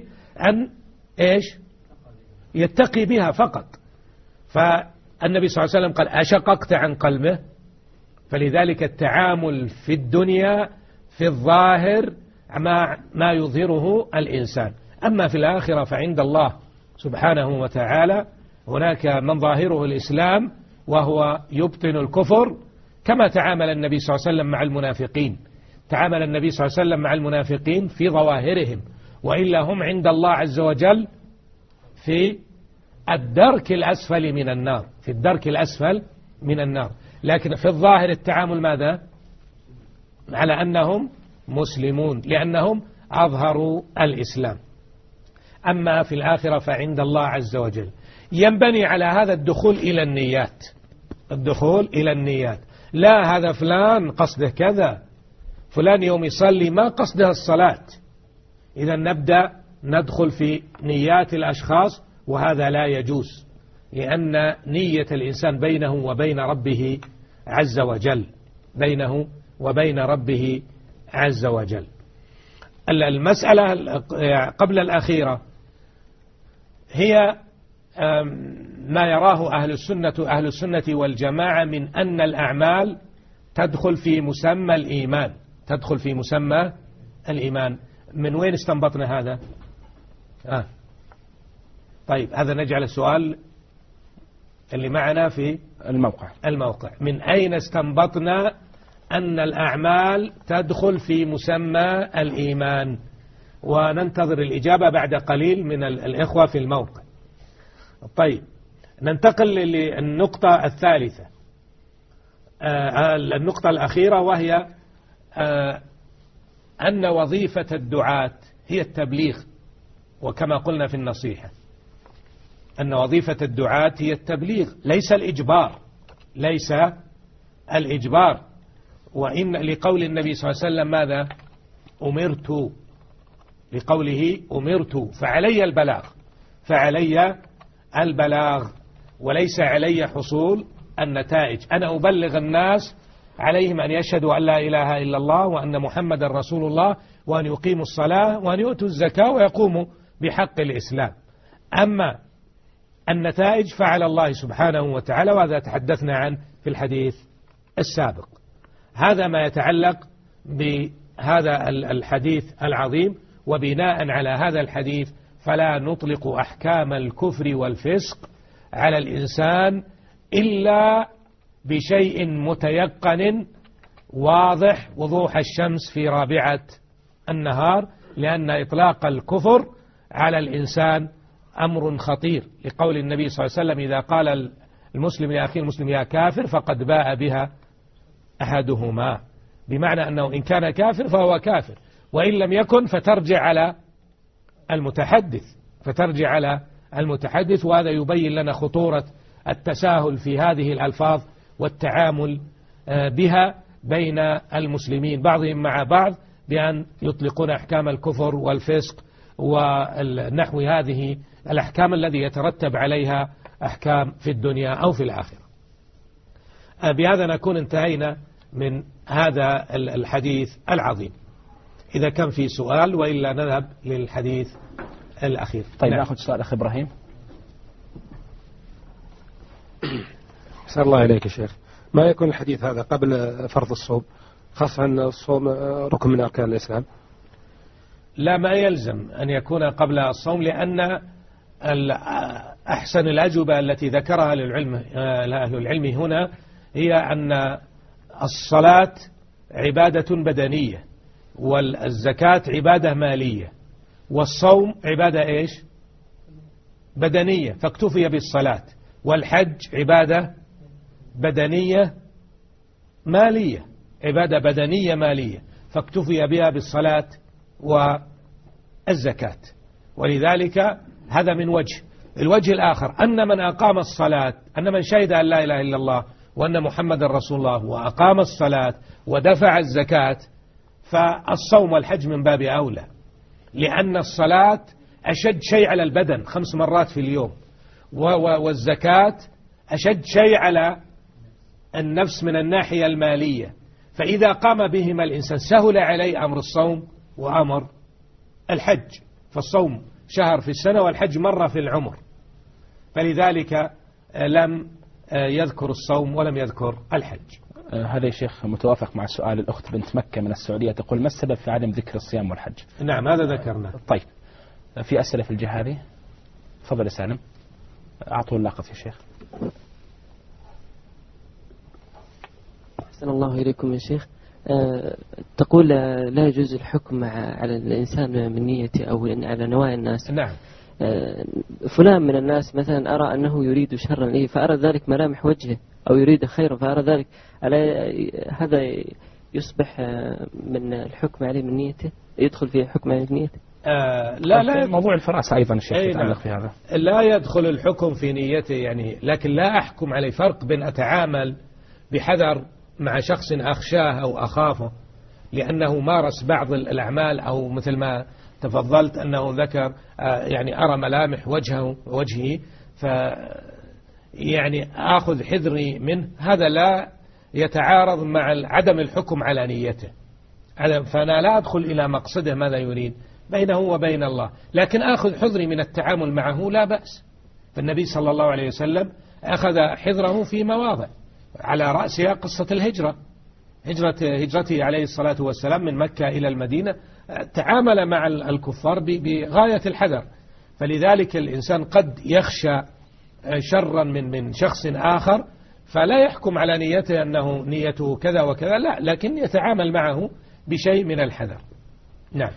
أن إيش؟ يتقي بها فقط. فالنبي صلى الله عليه وسلم قال أشققت عن قلبه. فلذلك التعامل في الدنيا في الظاهر ما, ما يظهره الإنسان. أما في الآخرة فعند الله سبحانه وتعالى هناك من ظاهره الإسلام وهو يبطن الكفر كما تعامل النبي صلى الله عليه وسلم مع المنافقين. تعامل النبي صلى الله عليه وسلم مع المنافقين في ظواهرهم وإلا هم عند الله عز وجل في الدرك الأسفل من النار في الدرك الأسفل من النار. لكن في الظاهر التعامل ماذا؟ على أنهم مسلمون لأنهم أظهروا الإسلام. أما في الآخرة فعند الله عز وجل. ينبني على هذا الدخول إلى النيات. الدخول إلى النيات. لا هذا فلان قصده كذا. فلان يوم يصلي ما قصده الصلاة. إذا نبدأ ندخل في نيات الأشخاص وهذا لا يجوز لأن نية الإنسان بينه وبين ربه عز وجل بينه وبين ربه عز وجل. المسألة قبل الأخيرة هي ما يراه أهل السنة أهل السنة والجماعة من أن الأعمال تدخل في مسمى الإيمان. تدخل في مسمى الإيمان. من وين استنبطنا هذا؟ آه. طيب هذا نجعل السؤال اللي معنا في الموقع. الموقع. من أين استنبطنا أن الأعمال تدخل في مسمى الإيمان؟ وننتظر الإجابة بعد قليل من الإخوة في الموقع. طيب ننتقل للنقطة الثالثة. آه، النقطة الأخيرة وهي آه، أن وظيفة الدعاة هي التبليغ وكما قلنا في النصيحة. أن وظيفة الدعاة هي التبليغ ليس الإجبار ليس الإجبار. وإن لقول النبي صلى الله عليه وسلم ماذا؟ أمرت لقوله أمرت فعلي البلاغ فعلي البلاغ. وليس علي حصول النتائج. أنا أبلغ الناس عليهم أن يشهدوا أن لا إله إلا الله وأن محمد رسول الله وأن يقيموا الصلاة وأن يؤتوا الزكاة ويقوموا بحق الإسلام. أما النتائج فعلى الله سبحانه وتعالى وهذا تحدثنا عنه في الحديث السابق. هذا ما يتعلق بهذا الحديث العظيم. وبناء على هذا الحديث فلا نطلق أحكام الكفر والفسق. على الإنسان إلا بشيء متيقن واضح وضوح الشمس في رابعة النهار لأن إطلاق الكفر على الإنسان أمر خطير. لقول النبي صلى الله عليه وسلم إذا قال المسلم لأخيه المسلم يا كافر فقد باء بها أحدهما. بمعنى أنه إن كان كافر فهو كافر وإن لم يكن فترجع على المتحدث فترجع على المتحدث وهذا يبين لنا خطورة التساهل في هذه الألفاظ والتعامل آه، بها بين المسلمين بعضهم مع بعض بأن يطلقون أحكام الكفر والفسق ونحو هذه الأحكام الذي يترتب عليها أحكام في الدنيا أو في الآخرة. آه، بهذا نكون انتهينا من هذا الحديث العظيم. إذا كان في سؤال وإلا نذهب للحديث الأخير. طيب نعم. نأخذ سؤال أخي إبراهيم. أحسن الله إليك يا شيخ. ما يكون الحديث هذا قبل فرض الصوم خاصة أن الصوم ركن من أركان الإسلام؟ لا ما يلزم أن يكون قبل الصوم لأن أحسن الأجوبة التي ذكرها للعلم أهل العلم هنا هي أن الصلاة عبادة بدنية والزكاة عبادة مالية. والصوم عبادة إيش؟ بدنية فاكتفي بالصلاة. والحج عبادة بدنية مالية عبادة بدنية مالية فاكتفي بها بالصلاة والزكاة. ولذلك هذا من وجه. الوجه الآخر أن من أقام الصلاة أن من شهد أن لا إله إلا الله وأن محمد رسول الله وأقام الصلاة ودفع الزكاة فالصوم والحج من باب أولى. لأن الصلاة أشد شيء على البدن خمس مرات في اليوم. والزكاة أشد شيء على النفس من الناحية المالية. فإذا قام بهما الإنسان سهل عليه أمر الصوم وأمر الحج. فالصوم شهر في السنة والحج مرة في العمر. فلذلك لم يذكر الصوم ولم يذكر الحج. هذا يا شيخ متوافق مع سؤال الأخت بنت مكة من السعودية تقول ما السبب في عدم ذكر الصيام والحج؟ نعم هذا ذكرنا طيب. في أسئلة في الجهة هذه؟ تفضل يا سالم. أعطوا اللاقط يا شيخ. أحسن الله إليكم يا شيخ. أه تقول لا يجوز الحكم على الإنسان من نيته أو على نوايا الناس. نعم. فلان من الناس مثلا أرى أنه يريد شرا لي فأرى ذلك ملامح وجهه أو يريد خيرا فأرى ذلك على هذا يصبح من الحكم عليه من نيته؟ يدخل في حكم عليه من نيته؟ آه لا لا موضوع الفراسة أيضا الشيخ يتعلق نعم. في هذا. لا يدخل الحكم في نيته يعني لكن لا أحكم عليه. فرق بين أتعامل بحذر مع شخص أخشاه أو أخافه لأنه مارس بعض الأعمال أو مثل ما تفضلت أنه ذكر يعني أرى ملامح وجهه وجهه ف يعني آخذ حذري منه. هذا لا يتعارض مع عدم الحكم على نيته. فأنا لا أدخل إلى مقصده ماذا يريد. بينه وبين الله. لكن آخذ حذري من التعامل معه لا بأس. فالنبي صلى الله عليه وسلم أخذ حذره في مواضع. على رأسها قصة الهجرة. هجرة هجرته عليه الصلاة والسلام من مكة إلى المدينة. تعامل مع الكفار بغاية الحذر. فلذلك الإنسان قد يخشى شرا من من شخص آخر فلا يحكم على نيته أنه نيته كذا وكذا لا لكن يتعامل معه بشيء من الحذر. نعم.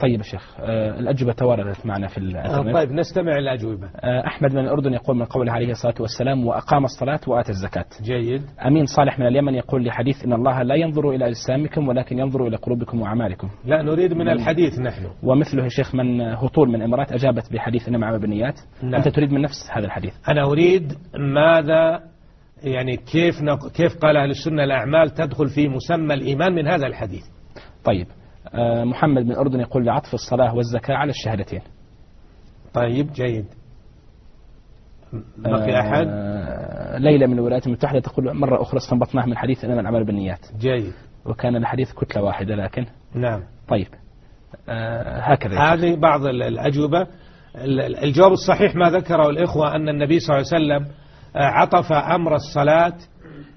طيب يا شيخ الأجوبة توردت معنا في الأثناء. طيب نستمع الأجوبة. أحمد من الأردن يقول من قوله عليه الصلاة والسلام وأقام الصلاة وآتى الزكاة. جيد. أمين صالح من اليمن يقول لحديث إن الله لا ينظر إلى أجسامكم ولكن ينظر إلى قلوبكم وأعمالكم. لا نريد من الحديث نحن. ومثله شيخ من هطول من الإمارات أجابت بحديث إنما عمل بالنيات. نعم. أنت تريد من نفس هذا الحديث. أنا أريد ماذا يعني كيف نق... كيف قال أهل السنة الأعمال تدخل في مسمى الإيمان من هذا الحديث. طيب. آه، محمد من الأردن يقول لعطف الصلاة والزكاة على الشهادتين. طيب جيد. بقي أحد؟ آه، ليلى من الولايات المتحدة تقول مرة أخرى استنبطناه من حديث إنما الأعمال بالنيات. جيد. وكان الحديث كتلة واحدة لكن. نعم. طيب. آه، هكذا. هذه بعض ال- الأجوبة. ال- الجواب الصحيح ما ذكره الإخوة أن النبي صلى الله عليه وسلم آه، عطف أمر الصلاة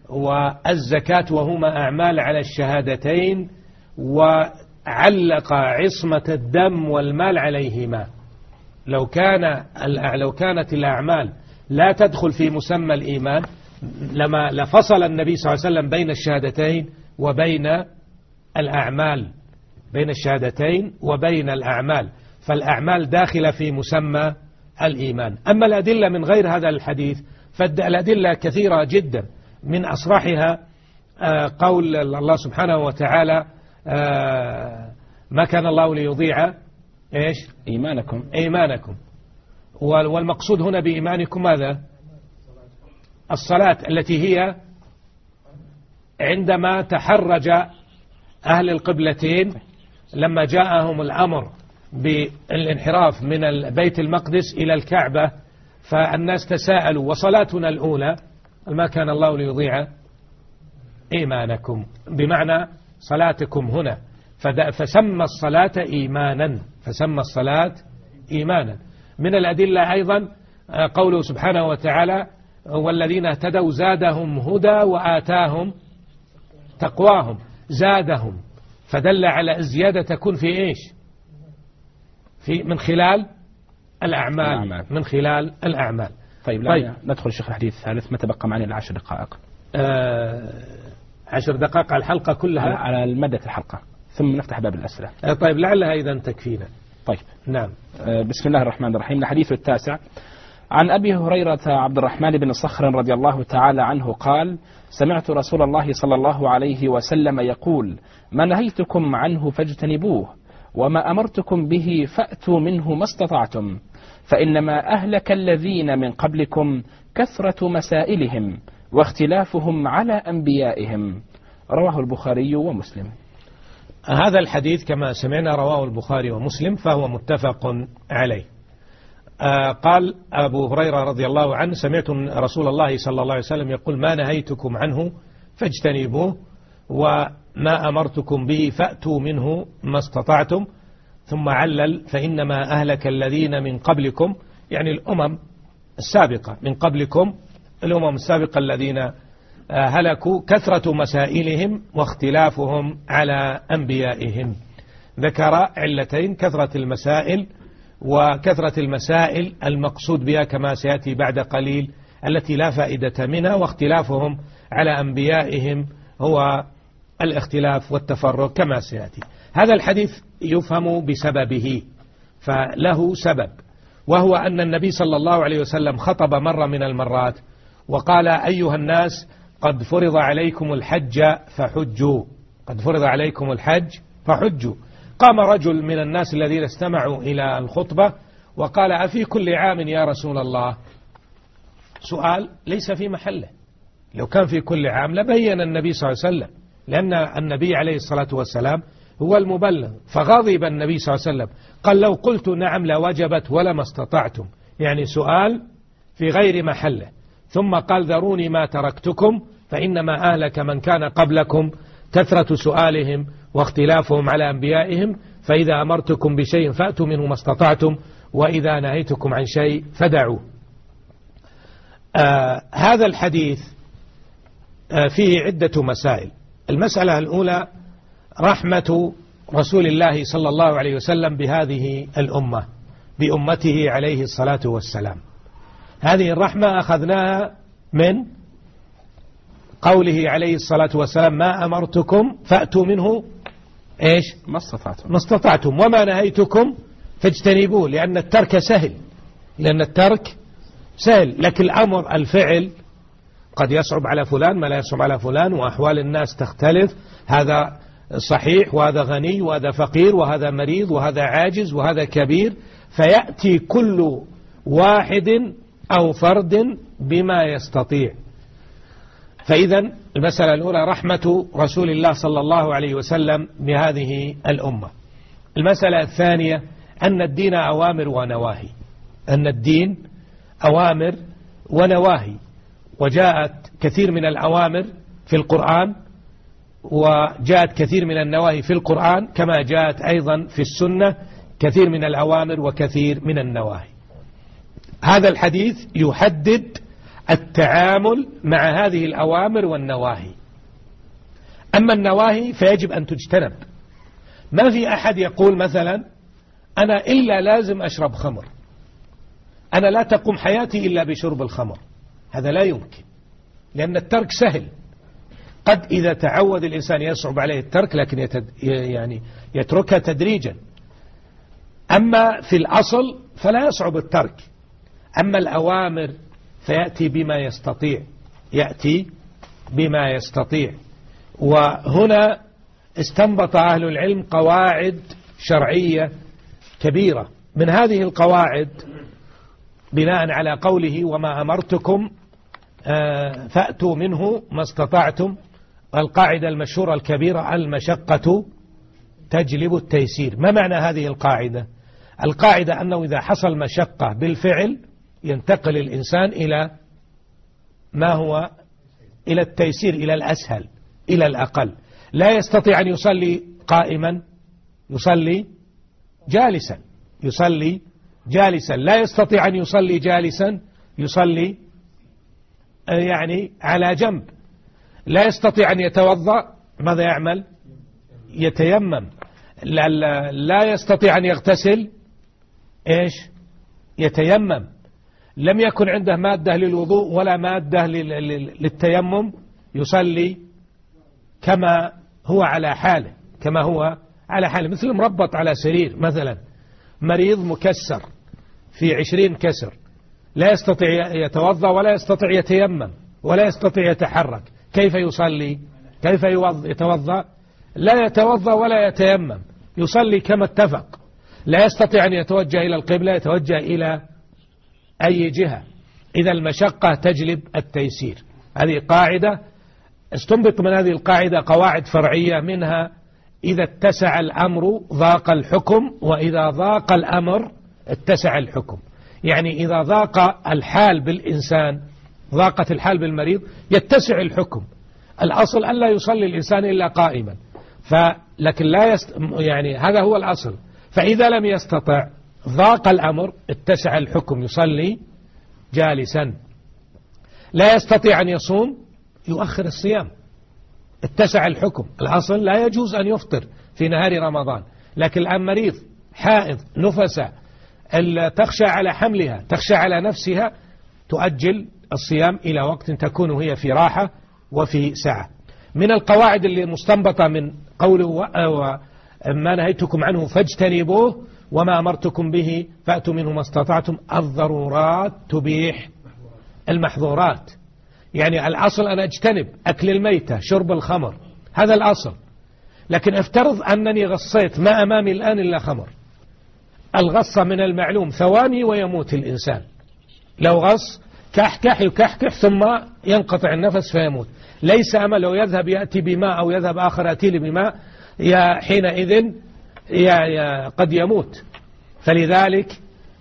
والزكاة وهما أعمال على الشهادتين وعلق عصمة الدم والمال عليهما. لو كان لو كانت الأعمال لا تدخل في مسمى الإيمان لما لفصل النبي صلى الله عليه وسلم بين الشهادتين وبين الأعمال بين الشهادتين وبين الأعمال. فالأعمال داخلة في مسمى الإيمان. أما الأدلة من غير هذا الحديث فالأدلة كثيرة جدا. من أصرحها آه، قول الله سبحانه وتعالى ما كان الله ليضيع إيش؟ إيمانكم. إيمانكم. وال- والمقصود هنا بإيمانكم ماذا؟ الصلاة التي هي عندما تحرج أهل القبلتين لما جاءهم الأمر بالانحراف من بيت المقدس إلى الكعبة فالناس تساءلوا وصلاتنا الأولى ما كان الله ليضيع إيمانكم؟ بمعنى صلاتكم هنا. فسمى الصلاة إيمانا. فسمى الصلاة إيمانا. من الأدلة أيضا آه، قوله سبحانه وتعالى والذين اهتدوا زادهم هدى وآتاهم تقواهم. زادهم. فدل على الزيادة تكون في إيش؟ في من خلال الأعمال, الأعمال. من خلال الأعمال. طيب, طيب. ندخل شيخ الحديث الثالث. ما تبقى معنا إلا عشر دقائق؟ آه عشر دقائق على الحلقة على, كلها على مدة الحلقة. ثم نفتح باب الأسئلة. طيب لعلها إذا تكفينا. طيب. نعم. آه، بسم الله الرحمن الرحيم. الحديث التاسع. عن أبي هريرة عبد الرحمن بن صخر رضي الله تعالى عنه قال سمعت رسول الله صلى الله عليه وسلم يقول ما نهيتكم عنه فاجتنبوه وما أمرتكم به فأتوا منه ما استطعتم فإنما أهلك الذين من قبلكم كثرة مسائلهم واختلافهم على أنبيائهم. رواه البخاري ومسلم. هذا الحديث كما سمعنا رواه البخاري ومسلم فهو متفق عليه. آه قال أبو هريرة رضي الله عنه سمعت رسول الله صلى الله عليه وسلم يقول ما نهيتكم عنه فاجتنبوه وما أمرتكم به فأتوا منه ما استطعتم ثم علل فإنما أهلك الذين من قبلكم. يعني الأمم السابقة من قبلكم الأمم السابقة الذين آه، هلكوا كثرة مسائلهم واختلافهم على أنبيائهم. ذكر علتين كثرة المسائل وكثرة المسائل المقصود بها كما سيأتي بعد قليل التي لا فائدة منها واختلافهم على أنبيائهم هو الاختلاف والتفرق كما سيأتي. هذا الحديث يفهم بسببه فله سبب وهو أن النبي صلى الله عليه وسلم خطب مرة من المرات وقال أيها الناس قد فرض عليكم الحج فحجوا. قد فرض عليكم الحج فحجوا. قام رجل من الناس الذين استمعوا إلى الخطبة وقال أفي كل عام يا رسول الله؟ سؤال ليس في محله. لو كان في كل عام لبين النبي صلى الله عليه وسلم لأن النبي عليه الصلاة والسلام هو المبلغ. فغضب النبي صلى الله عليه وسلم. قال لو قلت نعم لوجبت ولما استطعتم. يعني سؤال في غير محله. ثم قال ذروني ما تركتكم فإنما أهلك من كان قبلكم كثرة سؤالهم واختلافهم على أنبيائهم فإذا أمرتكم بشيء فأتوا منه ما استطعتم وإذا نهيتكم عن شيء فدعوا آه هذا الحديث آه فيه عدة مسائل. المسألة الأولى رحمة رسول الله صلى الله عليه وسلم بهذه الأمة بأمته عليه الصلاة والسلام. هذه الرحمة أخذناها من قوله عليه الصلاة والسلام ما أمرتكم فأتوا منه إيش؟ ما استطعتم. ما استطعتم. وما نهيتكم فاجتنبوه لأن الترك سهل. لأن الترك سهل. لكن الأمر الفعل قد يصعب على فلان ما لا يصعب على فلان وأحوال الناس تختلف. هذا صحيح وهذا غني وهذا فقير وهذا مريض وهذا عاجز وهذا كبير. فيأتي كل واحد أو فرد بما يستطيع. فإذا المسألة الأولى رحمة رسول الله صلى الله عليه وسلم بهذه الأمة. المسألة الثانية أن الدين أوامر ونواهي. أن الدين أوامر ونواهي. وجاءت كثير من الأوامر في القرآن وجاءت كثير من النواهي في القرآن كما جاءت أيضا في السنة كثير من الأوامر وكثير من النواهي. هذا الحديث يحدد التعامل مع هذه الأوامر والنواهي. أما النواهي فيجب أن تجتنب. ما في أحد يقول مثلا أنا إلا لازم أشرب خمر. أنا لا تقوم حياتي إلا بشرب الخمر. هذا لا يمكن لأن الترك سهل. قد إذا تعود الإنسان يصعب عليه الترك لكن يتد يعني يتركها تدريجا. أما في الأصل فلا يصعب الترك. أما الأوامر فيأتي بما يستطيع يأتي بما يستطيع. وهنا استنبط أهل العلم قواعد شرعية كبيرة. من هذه القواعد بناء على قوله وما أمرتكم آه، فأتوا منه ما استطعتم. القاعدة المشهورة الكبيرة المشقة تجلب التيسير. ما معنى هذه القاعدة؟ القاعدة أنه إذا حصل مشقة بالفعل ينتقل الإنسان إلى ما هو؟ إلى التيسير إلى الأسهل إلى الأقل. لا يستطيع أن يصلي قائما يصلي جالسا يصلي جالسا. لا يستطيع أن يصلي جالسا يصلي يعني على جنب. لا يستطيع أن يتوضأ ماذا يعمل؟ يتيمم. لا, لا, لا يستطيع أن يغتسل إيش؟ يتيمم. لم يكن عنده مادة للوضوء ولا مادة للتيمم يصلي كما هو على حاله كما هو على حاله. مثل مربط على سرير مثلا مريض مكسر في عشرين كسر لا يستطيع يتوضأ ولا يستطيع يتيمم ولا يستطيع يتحرك. كيف يصلي؟ كيف يتوضأ؟ لا يتوضأ ولا يتيمم يصلي كما اتفق. لا يستطيع أن يتوجه إلى القبلة يتوجه إلى أي جهة. إذا المشقة تجلب التيسير. هذه قاعدة استنبط من هذه القاعدة قواعد فرعية منها إذا اتسع الأمر ضاق الحكم وإذا ضاق الأمر اتسع الحكم. يعني إذا ضاق الحال بالإنسان ضاقت الحال بالمريض يتسع الحكم. الأصل ألا يصلي الإنسان إلا قائما. فلكن لا يست... يعني هذا هو الأصل. فإذا لم يستطع ضاق الأمر اتسع الحكم يصلي جالسا. لا يستطيع أن يصوم يؤخر الصيام. اتسع الحكم. الأصل لا يجوز أن يفطر في نهار رمضان. لكن الآن مريض حائض نفسة تخشى على حملها تخشى على نفسها تؤجل الصيام إلى وقت تكون هي في راحة وفي سعة. من القواعد اللي مستنبطة من قوله ما نهيتكم عنه فاجتنبوه وما أمرتكم به فأتوا منه ما استطعتم. الضرورات تبيح المحظورات. يعني الأصل أن أجتنب أكل الميتة شرب الخمر هذا الأصل. لكن افترض أنني غصيت ما أمامي الآن إلا خمر. الغصة من المعلوم ثواني ويموت الإنسان. لو غص كحكح يكحكح ثم ينقطع النفس فيموت. ليس أمله يذهب يأتي بماء أو يذهب آخر يأتي لي بماء يا حينئذ قد يموت. فلذلك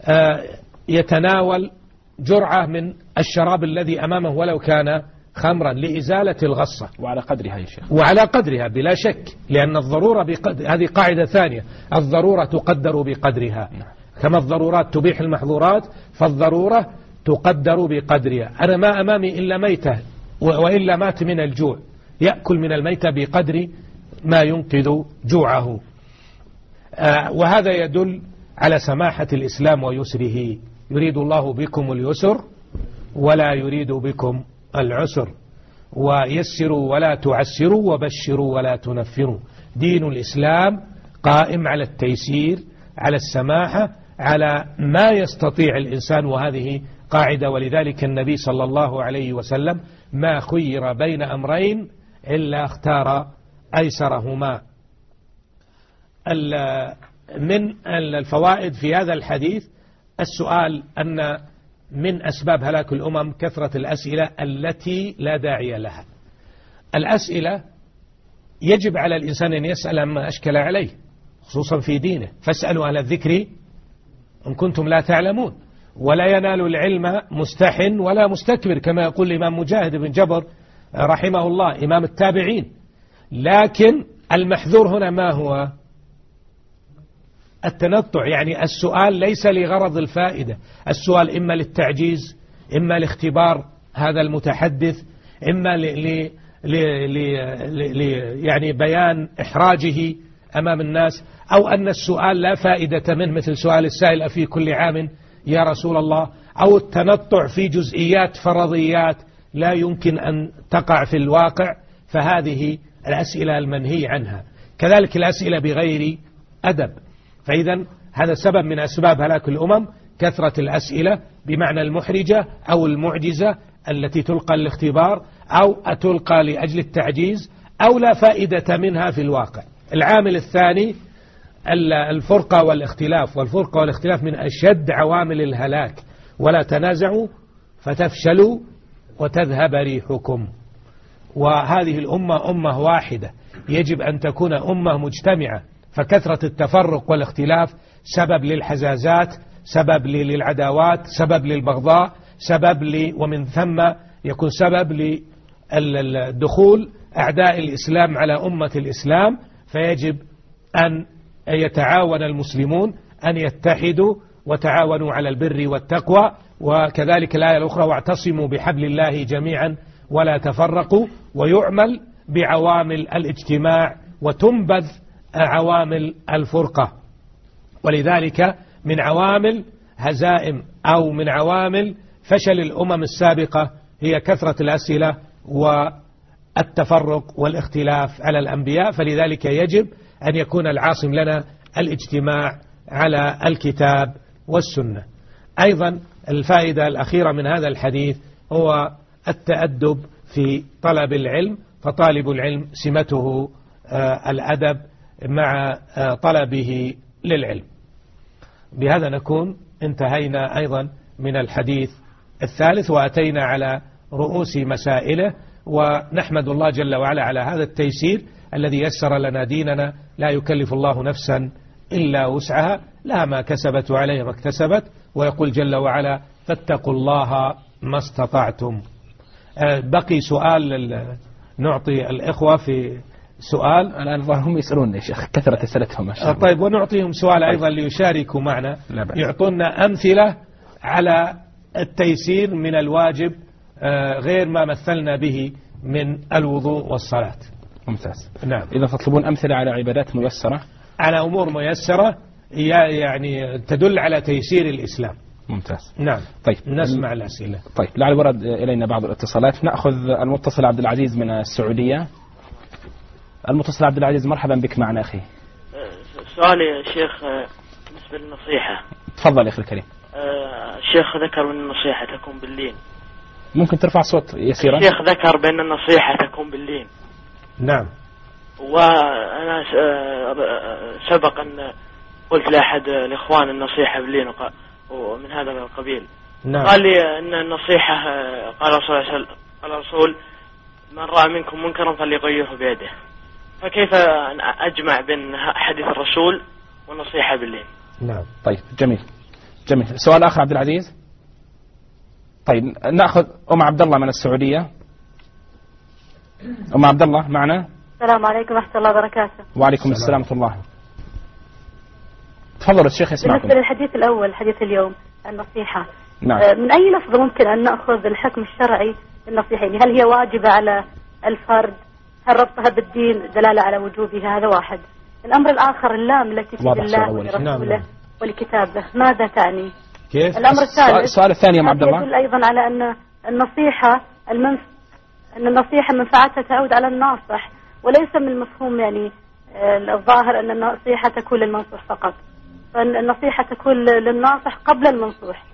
آه، يتناول جرعة من الشراب الذي أمامه ولو كان خمرا لإزالة الغصة. وعلى قدرها يا شيخ. وعلى قدرها بلا شك لأن الضرورة بقدر هذه قاعدة ثانية. الضرورة تقدر بقدرها. كما الضرورات تبيح المحظورات فالضرورة تقدر بقدرها. أنا ما أمامي إلا ميتة وإلا مات من الجوع. يأكل من الميتة بقدر ما ينقذ جوعه. وهذا يدل على سماحة الإسلام ويسره. يريد الله بكم اليسر ولا يريد بكم العسر. ويسروا ولا تعسروا وبشروا ولا تنفروا. دين الإسلام قائم على التيسير على السماحة على ما يستطيع الإنسان. وهذه قاعدة. ولذلك النبي صلى الله عليه وسلم ما خير بين أمرين إلا اختار أيسرهما. من الفوائد في هذا الحديث السؤال أن من أسباب هلاك الأمم كثرة الأسئلة التي لا داعي لها. الأسئلة يجب على الإنسان أن يسأل ما أشكل عليه خصوصا في دينه. فاسألوا على الذكر إن كنتم لا تعلمون. ولا ينال العلم مستح ولا مستكبر كما يقول الإمام مجاهد بن جبر رحمه الله إمام التابعين. لكن المحذور هنا ما هو؟ التنطع يعني السؤال ليس لغرض الفائدة. السؤال إما للتعجيز إما لاختبار هذا المتحدث إما ل ل ل يعني بيان إحراجه أمام الناس أو أن السؤال لا فائدة منه مثل سؤال السائل في كل عام يا رسول الله أو التنطع في جزئيات فرضيات لا يمكن أن تقع في الواقع فهذه الأسئلة المنهي عنها. كذلك الأسئلة بغير أدب. فإذا هذا سبب من أسباب هلاك الأمم كثرة الأسئلة بمعنى المحرجة أو المعجزة التي تلقى الاختبار أو تلقى لأجل التعجيز أو لا فائدة منها في الواقع. العامل الثاني الفرقة والاختلاف والفرقة والاختلاف من أشد عوامل الهلاك. ولا تنازعوا فتفشلوا وتذهب ريحكم. وهذه الأمة أمة واحدة. يجب أن تكون أمة مجتمعة. فكثرة التفرق والاختلاف سبب للحزازات سبب للعداوات سبب للبغضاء سبب ل ومن ثم يكون سبب للدخول أعداء الإسلام على أمة الإسلام فيجب أن يتعاون المسلمون أن يتحدوا وتعاونوا على البر والتقوى وكذلك الآية الأخرى واعتصموا بحبل الله جميعا ولا تفرقوا ويعمل بعوامل الاجتماع وتنبذ عوامل الفرقة. ولذلك من عوامل هزائم أو من عوامل فشل الأمم السابقة هي كثرة الأسئلة والتفرق والاختلاف على الأنبياء فلذلك يجب أن يكون العاصم لنا الاجتماع على الكتاب والسنة. أيضا الفائدة الأخيرة من هذا الحديث هو التأدب في طلب العلم فطالب العلم سمته آه، الأدب مع آه، طلبه للعلم. بهذا نكون انتهينا أيضا من الحديث الثالث وأتينا على رؤوس مسائله. ونحمد الله جل وعلا على هذا التيسير الذي يسر لنا ديننا. لا يكلف الله نفسا إلا وسعها. لها ما كسبت وعليها ما اكتسبت. ويقول جل وعلا فاتقوا الله ما استطعتم. آه، بقي سؤال نعطي الإخوة في سؤال؟ الآن هم يسألون يا شيخ كثرة أسئلتهم ما شاء الله. طيب ونعطيهم سؤال أيضا ليشاركوا معنا. يعطونا أمثلة على التيسير من الواجب آه، غير ما مثلنا به من الوضوء والصلاة. ممتاز. نعم. إذا تطلبون أمثلة على عبادات ميسرة؟ على أمور ميسرة يعني تدل على تيسير الإسلام. ممتاز. نعم. طيب. نسمع الأسئلة. طيب لعل ورد إلينا بعض الاتصالات. نأخذ المتصل عبد العزيز من السعودية. المتصل عبد العزيز مرحبا بك معنا أخي. سؤالي يا شيخ بالنسبة للنصيحة. تفضل يا أخي الكريم. الشيخ ذكر أن النصيحة تكون باللين. ممكن ترفع صوت يسيرا؟ الشيخ ذكر بأن النصيحة تكون باللين. نعم. وأنا سبق أن قلت لأحد الإخوان النصيحة باللين ومن هذا القبيل. نعم. قال لي أن النصيحة قال الرسول قال الرسول من رأى منكم منكرا فليغيره بيده. فكيف أجمع بين حديث الرسول والنصيحة بالليل؟ نعم. طيب جميل. جميل. سؤال آخر عبد العزيز. طيب نأخذ أم عبد الله من السعودية. أم عبد الله معنا؟ السلام عليكم ورحمة الله وبركاته. وعليكم السلام. ورحمة الله. تفضل الشيخ يسمعكم بالنسبة للحديث الأول حديث اليوم النصيحة. نعم. آه، من أي لفظ ممكن أن نأخذ الحكم الشرعي للنصيحه يعني هل هي واجبة على الفرد هل ربطها بالدين دلالة على وجوبها هذا واحد. الأمر الآخر اللام التي في الله ولرسوله نعم. ولكتابه. ماذا تعني؟ كيف؟ الأمر الثالث. السؤال الثاني يا عبد الله. يدل أيضا على أن النصيحة المنف... أن النصيحة منفعتها تعود على الناصح وليس من المفهوم يعني آه، الظاهر أن النصيحة تكون للمنصوح فقط. فالنصيحة تكون للناصح قبل المنصوح.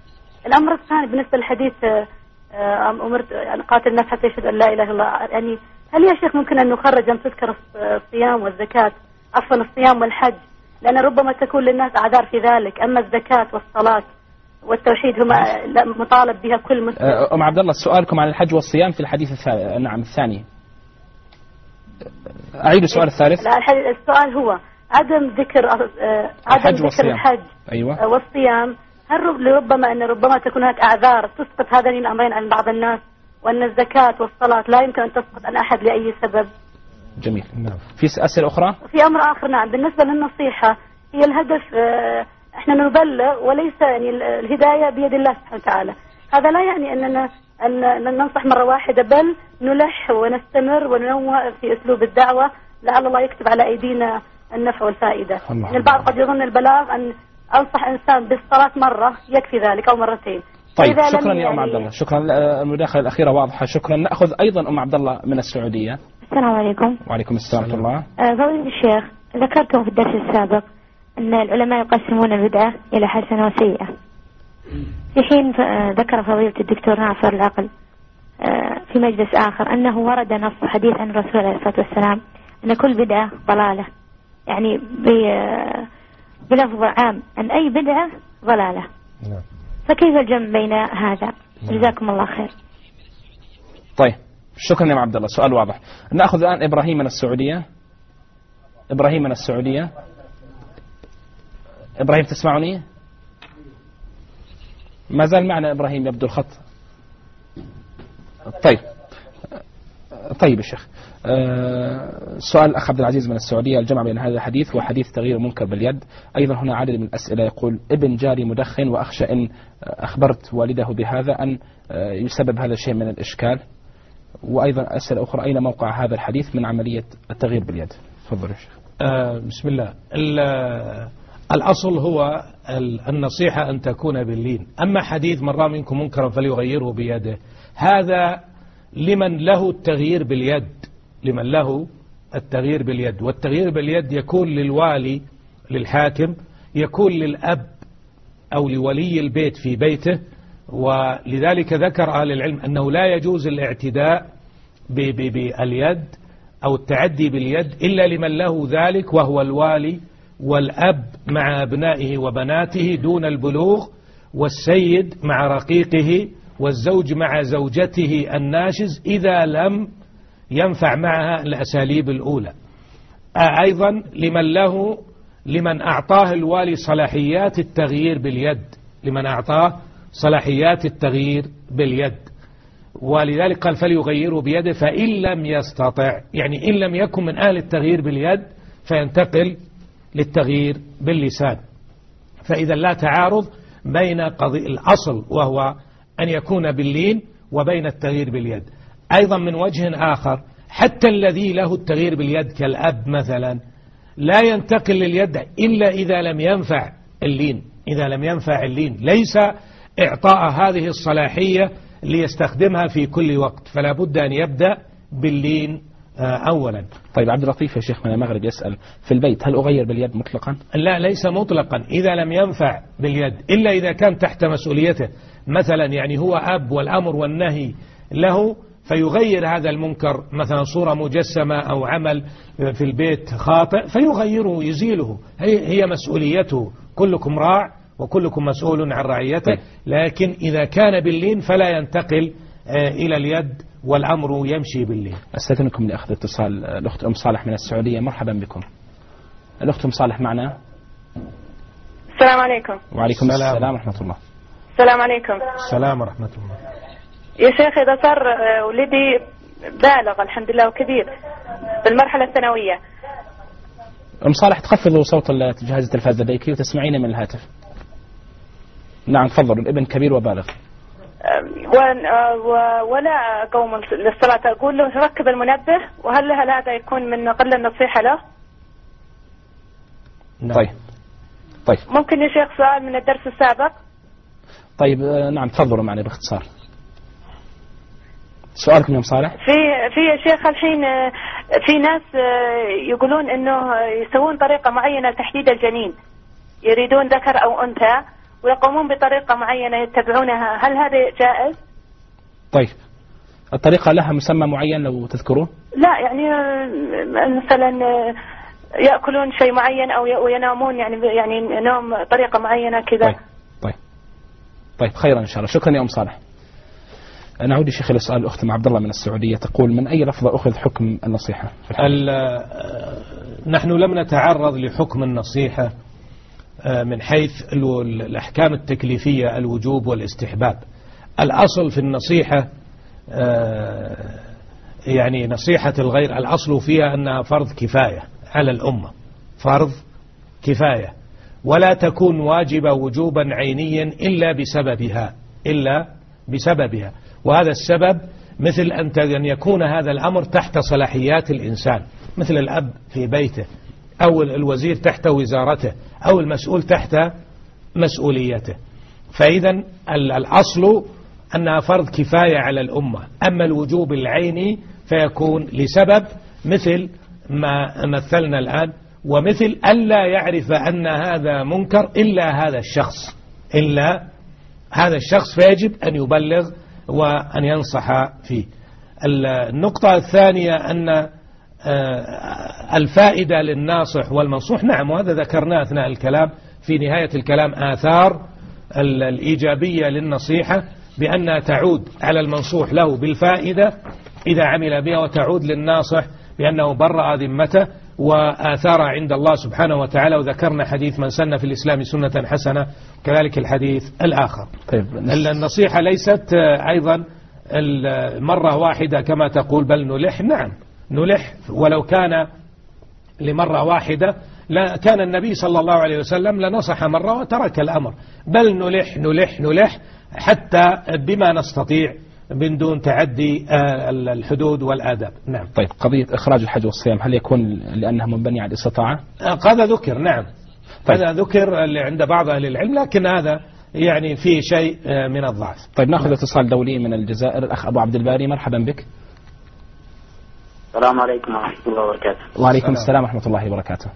الأمر الثاني بالنسبة للحديث آه، آه، أمرت أن قاتل الناس حتى يشهد أن لا إله إلا الله. يعني هل يا شيخ ممكن أن نخرج أن تذكر الصيام والزكاة؟ عفوا الصيام والحج. لأن ربما تكون للناس أعذار في ذلك. أما الزكاة والصلاة والتوحيد هما مطالب بها كل مسلم. أه، أم عبد الله سؤالكم عن الحج والصيام في الحديث الثاني نعم الثاني. أعيد السؤال الثالث. لا السؤال هو عدم ذكر أه، عدم ذكر والصيام. الحج أيوة. والصيام هل لربما أن ربما تكون هناك أعذار تسقط هذين الأمرين عن بعض الناس؟ وأن الزكاة والصلاة لا يمكن أن تسقط عن أحد لأي سبب. جميل. نعم. في أسئلة أخرى؟ في أمر آخر نعم. بالنسبة للنصيحة هي الهدف أه، إحنا نبلغ وليس يعني الهداية بيد الله سبحانه وتعالى. هذا لا يعني أننا أن ننصح مرة واحدة بل نلح ونستمر وننوع في أسلوب الدعوة. لعل الله يكتب على أيدينا النفع والفائدة. يعني البعض قد يظن البلاغ أن أنصح إنسان بالصلاة مرة يكفي ذلك أو مرتين. طيب شكرا يا أم عبد الله شكرا المداخلة الأخيرة واضحة. شكرا. نأخذ أيضا أم عبد الله من السعودية. السلام عليكم. وعليكم السلام ورحمة الله. أه، فضيلة الشيخ ذكرتم في الدرس السابق أن العلماء يقسمون البدعة إلى حسنة وسيئة. في حين ذكر فضيلة الدكتور ناصر العقل آه، في مجلس آخر أنه ورد نص حديث عن الرسول عليه الصلاة والسلام أن كل بدعة ضلالة. يعني بلفظ عام أن أي بدعة ضلالة. نعم. فكيف الجمع بين هذا. جزاكم الله خير. طيب شكرا يا عبد الله. سؤال واضح. نأخذ الآن إبراهيم من السعودية. إبراهيم من السعودية. إبراهيم تسمعني؟ ما زال معنا إبراهيم يبدو الخط. طيب. طيب يا شيخ. آه، سؤال الأخ عبد العزيز من السعودية الجمع بين هذا الحديث وحديث تغيير المنكر باليد. أيضا هنا عدد من الأسئلة يقول ابن جاري مدخن وأخشى إن أخبرت والده بهذا أن آه، يسبب هذا الشيء من الإشكال. وأيضا أسئلة أخرى أين موقع هذا الحديث من عملية التغيير باليد؟ تفضل يا شيخ. آه بسم الله. ال- الأصل هو ال- النصيحة أن تكون باللين. أما حديث من رأى منكم منكرا فليغيره بيده. هذا لمن له التغيير باليد لمن له التغيير باليد. والتغيير باليد يكون للوالي للحاكم يكون للأب أو لولي البيت في بيته. ولذلك ذكر أهل العلم أنه لا يجوز الاعتداء باليد أو التعدي باليد إلا لمن له ذلك وهو الوالي والأب مع أبنائه وبناته دون البلوغ والسيد مع رقيقه والزوج مع زوجته الناشز إذا لم ينفع معها الأساليب الأولى. آه، أيضا لمن له لمن أعطاه الوالي صلاحيات التغيير باليد. لمن أعطاه صلاحيات التغيير باليد. ولذلك قال فليغيره بيده فإن لم يستطع يعني إن لم يكن من أهل التغيير باليد فينتقل للتغيير باللسان. فإذا لا تعارض بين قضي الأصل وهو أن يكون باللين وبين التغيير باليد. أيضا من وجه آخر حتى الذي له التغيير باليد كالأب مثلا لا ينتقل لليد إلا إذا لم ينفع اللين. إذا لم ينفع اللين ليس إعطاء هذه الصلاحية ليستخدمها في كل وقت. فلا بد أن يبدأ باللين آه، أولا. طيب عبد اللطيف يا شيخ من المغرب يسأل في البيت هل أغير باليد مطلقا؟ لا ليس مطلقا. إذا لم ينفع باليد إلا إذا كان تحت مسؤوليته. مثلا يعني هو أب والأمر والنهي له فيغير هذا المنكر مثلا صورة مجسمة أو عمل في البيت خاطئ فيغيره يزيله. هي, هي مسؤوليته. كلكم راع وكلكم مسؤول عن رعيته. طيب. لكن إذا كان باللين فلا ينتقل آه، إلى اليد والأمر يمشي باللين. أستأذنكم لأخذ اتصال الأخت أم صالح من السعودية. مرحبا بكم. الأخت أم صالح معنا؟ السلام عليكم. وعليكم السلام. السلام ورحمة الله. السلام عليكم. السلام ورحمة الله. يا شيخ إذا صار آه، ولدي بالغ الحمد لله وكبير في المرحلة الثانوية. أم صالح تخفضوا صوت جهاز التلفاز لديك وتسمعين من الهاتف. نعم تفضلوا الابن كبير وبالغ. آه، آه، ولا أقوم للصلاة. أقول له ركب المنبه وهل هل هذا يكون من قل النصيحة له؟ نعم. طيب. طيب. ممكن يا شيخ سؤال من الدرس السابق؟ طيب آه، نعم تفضلوا معنا باختصار. سؤالكم يا صالح؟ في في يا شيخ الحين آه، في ناس آه، يقولون إنه يسوون طريقة معينة لتحديد الجنين. يريدون ذكر أو أنثى ويقومون بطريقة معينة يتبعونها. هل هذا جائز؟ طيب الطريقة لها مسمى معين لو تذكروه لا يعني مثلا يأكلون شيء معين أو ي- وينامون يعني يعني نوم طريقة معينة كذا. طيب طيب. طيب خيرا إن شاء الله. شكرا يا أم صالح. نعود شيخ إلى سؤال الأخت مع عبد الله من السعودية. تقول من أي لفظة أخذ حكم النصيحة آه، نحن لم نتعرض لحكم النصيحة آه، من حيث ال- الأحكام التكليفية الوجوب والاستحباب. الأصل في النصيحة آه، يعني نصيحة الغير الأصل فيها أنها فرض كفاية على الأمة. فرض كفاية. ولا تكون واجبة وجوبا عينيا إلا بسببها إلا بسببها. وهذا السبب مثل أن يكون هذا الأمر تحت صلاحيات الإنسان مثل الأب في بيته أو الوزير تحت وزارته أو المسؤول تحت مسؤوليته. فإذا ال- الأصل أنها فرض كفاية على الأمة. أما الوجوب العيني فيكون لسبب مثل ما مثلنا الآن ومثل ألا يعرف أن هذا منكر إلا هذا الشخص إلا هذا الشخص فيجب أن يبلغ وأن ينصح فيه. النقطة الثانية أن آه، الفائدة للناصح والمنصوح نعم وهذا ذكرناه أثناء الكلام في نهاية الكلام آثار ال- الإيجابية للنصيحة بأنها تعود على المنصوح له بالفائدة إذا عمل بها وتعود للناصح بأنه برأ ذمته وآثار عند الله سبحانه وتعالى. وذكرنا حديث من سن في الإسلام سنة حسنة كذلك الحديث الآخر. طيب النصيحة ليست آه، أيضا مرة واحدة كما تقول بل نلح. نعم نلح. ولو كان لمرة واحدة لا كان النبي صلى الله عليه وسلم لنصح مرة وترك الأمر. بل نلح نلح نلح حتى بما نستطيع من دون تعدي آه، الحدود والآداب. نعم. طيب قضية إخراج الحج والصيام هل يكون لأنها منبنية على الاستطاعة؟ آه، هذا ذكر نعم. طيب. هذا ذكر عند بعض أهل العلم لكن هذا يعني في شيء آه، من الضعف. طيب ناخذ اتصال دولي من الجزائر الأخ أبو عبد الباري مرحبا بك. السلام عليكم ورحمة الله وبركاته. وعليكم السلام. ورحمة الله وبركاته.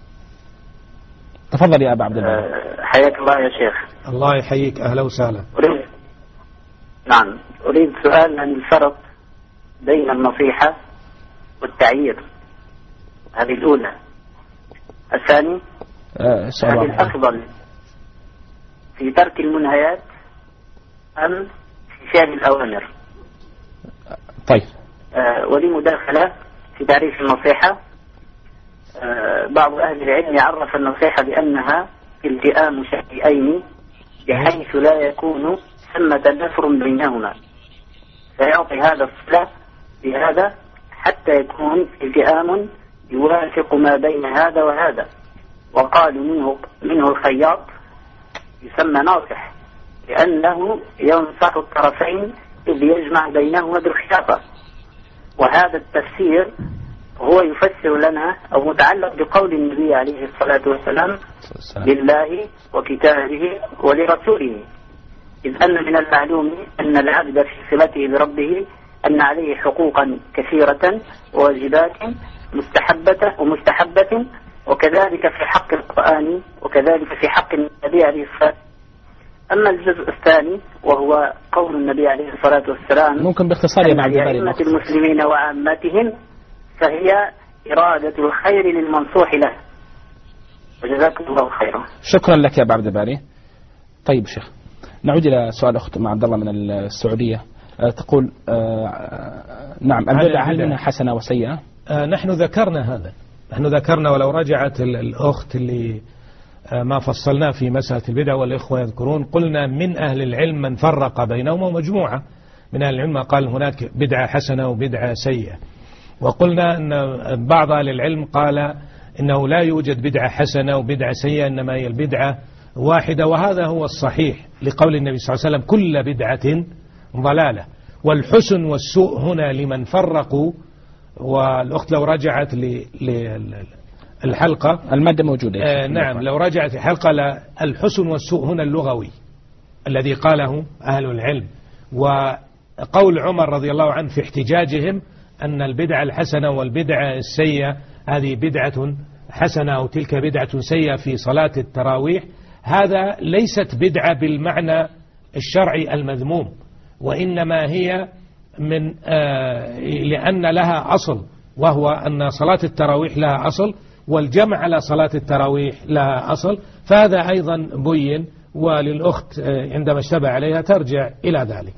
تفضل يا أبا عبد الباري. حياك الله يا شيخ. الله يحييك أهلا وسهلا. أريد نعم. أريد سؤال عن الفرق بين النصيحة والتعيير. هذه الأولى. الثاني أه هل الأفضل في ترك المنهيات أم في فعل الأوامر؟ طيب. أه ولي مداخلة في تعريف النصيحة. أه بعض أهل العلم يعرف النصيحة بأنها التئام شيئين بحيث لا يكون ثمة نفر بينهما فيعطي هذا الصلة بهذا حتى يكون التئام يوافق ما بين هذا وهذا. وقالوا منه منه الخياط يسمى ناصح لأنه ينصح الطرفين إذ يجمع بينهما بالخياطة. وهذا التفسير هو يفسر لنا أو متعلق بقول النبي عليه الصلاة والسلام لله وكتابه ولرسوله. إذ أن من المعلوم أن العبد في صلته بربه أن عليه حقوقا كثيرة وواجبات مستحبة ومستحبة وكذلك في حق القرآن وكذلك في حق النبي عليه الصلاة أما الجزء الثاني وهو قول النبي عليه الصلاة والسلام ممكن باختصار يا بعد أئمة المسلمين وعامتهم فهي إرادة الخير للمنصوح له. وجزاكم الله خيرا. شكرا لك يا عبد الباري. طيب شيخ نعود إلى سؤال أخت مع عبد الله من السعودية. آه، تقول آه، نعم البدع هل منها حسنة وسيئة؟ آه، نحن ذكرنا هذا. نحن ذكرنا ولو رجعت الأخت اللي ما فصلناه في مسألة البدع والإخوة يذكرون قلنا من أهل العلم من فرق بينهما ومجموعة. من أهل العلم قال هناك بدعة حسنة وبدعة سيئة. وقلنا أن بعض أهل العلم قال إنه لا يوجد بدعة حسنة وبدعة سيئة إنما هي البدعة واحدة وهذا هو الصحيح لقول النبي صلى الله عليه وسلم كل بدعة ضلالة. والحسن والسوء هنا لمن فرقوا والأخت لو رجعت للحلقة المادة موجودة آه نعم لو رجعت الحلقة الحسن والسوء هنا اللغوي الذي قاله أهل العلم. وقول عمر رضي الله عنه في احتجاجهم أن البدعة الحسنة والبدعة السيئة هذه بدعة حسنة أو تلك بدعة سيئة في صلاة التراويح هذا ليست بدعة بالمعنى الشرعي المذموم وإنما هي من آه لأن لها أصل وهو أن صلاة التراويح لها أصل والجمع على صلاة التراويح لها أصل فهذا أيضا بين وللأخت آه عندما اشتبه عليها ترجع إلى ذلك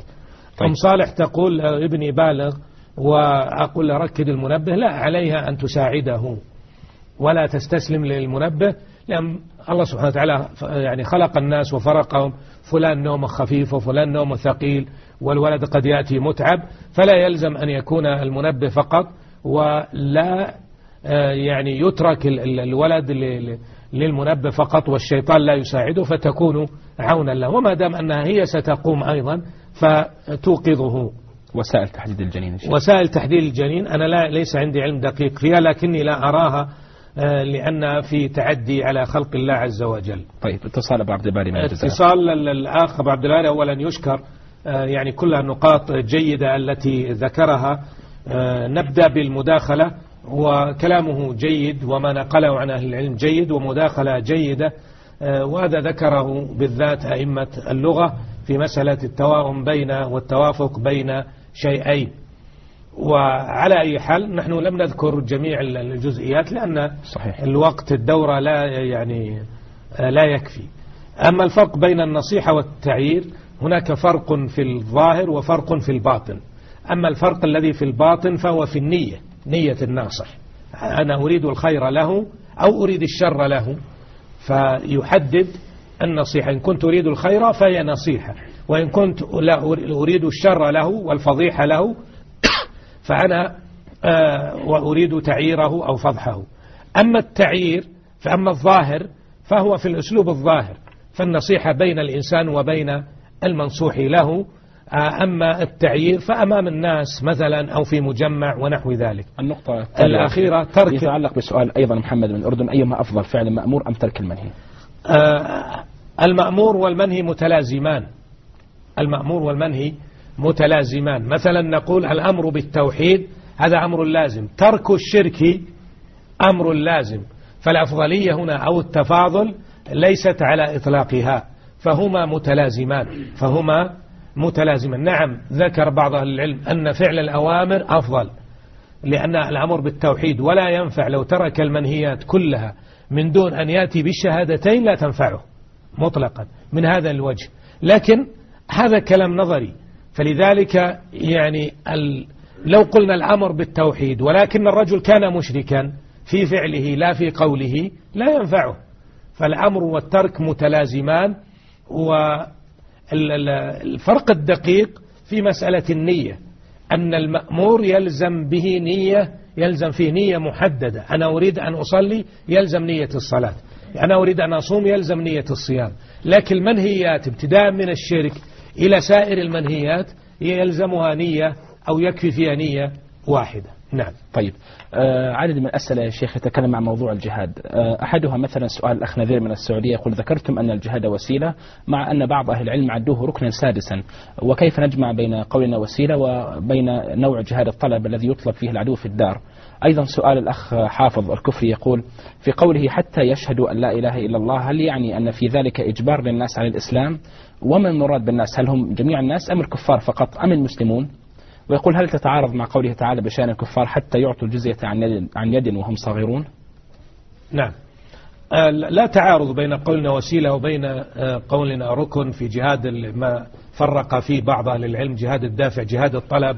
طيب. أم صالح تقول آه، ابني بالغ وأقول ركد المنبه لا عليها أن تساعده ولا تستسلم للمنبه لأن الله سبحانه وتعالى يعني خلق الناس وفرقهم. فلان نومه خفيف وفلان نومه ثقيل والولد قد يأتي متعب فلا يلزم أن يكون المنبه فقط ولا آه، يعني يترك الولد للمنبه فقط والشيطان لا يساعده فتكون عونا له. وما دام أنها هي ستقوم أيضا فتوقظه. وسائل تحديد الجنين وسائل تحديد الجنين أنا لا ليس عندي علم دقيق فيها لكني لا أراها لأن في تعدي على خلق الله عز وجل. طيب اتصال أبو عبد الباري اتصال الأخ أبو عبد الباري أولا يشكر آه، يعني كلها نقاط جيدة التي ذكرها. آه، نبدأ بالمداخلة وكلامه جيد وما نقله عن أهل العلم جيد ومداخلة جيدة. وهذا ذكره بالذات أئمة اللغة في مسألة التواؤم بين والتوافق بين شيئين. وعلى أي حال نحن لم نذكر جميع الجزئيات لأن صحيح. الوقت الدورة لا يعني لا يكفي. أما الفرق بين النصيحة والتعيير هناك فرق في الظاهر وفرق في الباطن. أما الفرق الذي في الباطن فهو في النية نية الناصح. أنا أريد الخير له أو أريد الشر له. فيحدد النصيحة. إن كنت أريد الخير فهي نصيحة. وإن كنت لا أريد الشر له والفضيحة له فأنا آه، وأريد تعييره أو فضحه. أما التعيير فأما الظاهر فهو في الأسلوب الظاهر فالنصيحة بين الإنسان وبين المنصوح له. آه، أما التعيير فأمام الناس مثلا أو في مجمع ونحو ذلك. النقطة الأخيرة ترك يتعلق بسؤال أيضا محمد من الأردن أيهما أفضل فعل المأمور أم ترك المنهي؟ آه، المأمور والمنهي متلازمان. المأمور والمنهي متلازمان. مثلا نقول الأمر بالتوحيد هذا أمر لازم. ترك الشرك أمر لازم. فالأفضلية هنا أو التفاضل ليست على إطلاقها. فهما متلازمان. فهما متلازمان. نعم ذكر بعض أهل العلم أن فعل الأوامر أفضل لأن الأمر بالتوحيد ولا ينفع. لو ترك المنهيات كلها من دون أن يأتي بالشهادتين لا تنفعه مطلقا من هذا الوجه. لكن هذا كلام نظري. فلذلك يعني ال لو قلنا الأمر بالتوحيد ولكن الرجل كان مشركا في فعله لا في قوله لا ينفعه. فالأمر والترك متلازمان والفرق الدقيق في مسألة النية أن المأمور يلزم به نية يلزم فيه نية محددة. أنا أريد أن أصلي يلزم نية الصلاة. أنا أريد أن أصوم يلزم نية الصيام. لكن المنهيات ابتداء من الشرك. إلى سائر المنهيات يلزمها نية أو يكفي فيها نية واحدة. نعم. طيب. آه عدد من الأسئلة يا شيخ يتكلم عن موضوع الجهاد. آه أحدها مثلا سؤال الأخ نذير من السعودية يقول ذكرتم أن الجهاد وسيلة مع أن بعض أهل العلم عدوه ركنا سادسا. وكيف نجمع بين قولنا وسيلة وبين نوع جهاد الطلب الذي يطلب فيه العدو في الدار؟ أيضا سؤال الأخ حافظ الكفري يقول في قوله حتى يشهدوا أن لا إله إلا الله هل يعني أن في ذلك إجبار للناس على الإسلام؟ وما المراد بالناس؟ هل هم جميع الناس أم الكفار فقط؟ أم المسلمون؟ ويقول هل تتعارض مع قوله تعالى بشأن الكفار حتى يعطوا الجزية عن يد, عن يد وهم صغيرون نعم. آه، لا تعارض بين قولنا وسيلة وبين آه، قولنا ركن في جهاد ما فرق فيه بعض أهل العلم جهاد الدافع جهاد الطلب.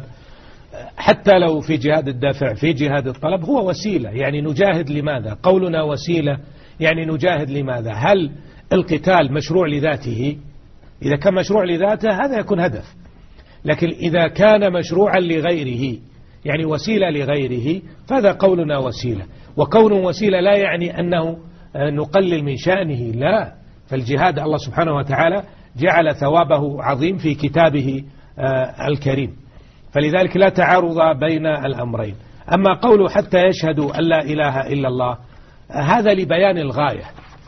حتى لو في جهاد الدافع في جهاد الطلب هو وسيلة. يعني نجاهد لماذا؟ قولنا وسيلة يعني نجاهد لماذا؟ هل القتال مشروع لذاته؟ إذا كان مشروع لذاته هذا يكون هدف. لكن إذا كان مشروعا لغيره يعني وسيلة لغيره فهذا قولنا وسيلة. وكون وسيلة لا يعني أنه نقلل من شأنه لا. فالجهاد الله سبحانه وتعالى جعل ثوابه عظيم في كتابه آه، الكريم. فلذلك لا تعارض بين الأمرين. أما قوله حتى يشهدوا أن لا إله إلا الله هذا لبيان الغاية.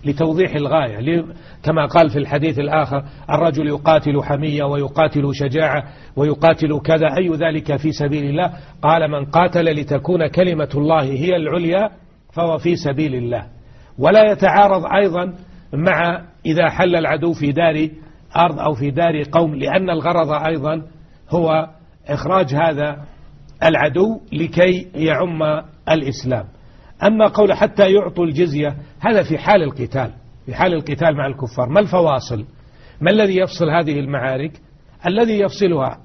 لتوضيح الغاية كما قال في الحديث الآخر الرجل يقاتل حمية ويقاتل شجاعة ويقاتل كذا أي ذلك في سبيل الله؟ قال من قاتل لتكون كلمة الله هي العليا فهو في سبيل الله. ولا يتعارض أيضا مع إذا حل العدو في دار أرض أو في دار قوم لأن الغرض أيضا هو إخراج هذا العدو لكي يعم الإسلام. أما قول حتى يعطوا الجزية هذا في حال القتال في حال القتال مع الكفار. ما الفواصل؟ ما الذي يفصل هذه المعارك؟ الذي يفصلها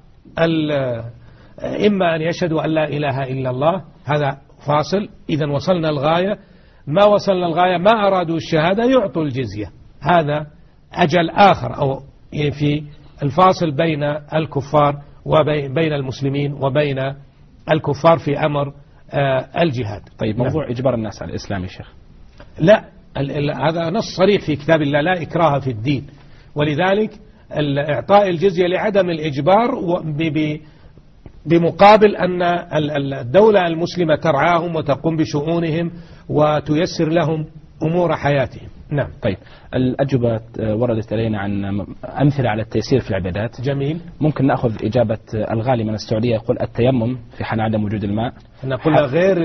إما أن يشهدوا أن لا إله إلا الله هذا فاصل. إذا وصلنا الغاية. ما وصلنا الغاية؟ ما أرادوا الشهادة يعطوا الجزية. هذا أجل آخر أو في الفاصل بين الكفار وبين المسلمين وبين الكفار في أمر الجهاد. طيب موضوع نعم. إجبار الناس على الإسلام يا شيخ. لا هذا نص صريح في كتاب الله لا إكراه في الدين. ولذلك إعطاء الجزية لعدم الإجبار بمقابل أن الدولة المسلمة ترعاهم وتقوم بشؤونهم وتيسر لهم أمور حياتهم. نعم. طيب الأجوبة وردت إلينا عن أمثلة على التيسير في العبادات. جميل. ممكن نأخذ إجابة الغالي من السعودية يقول التيمم في حال عدم وجود الماء. نقول غير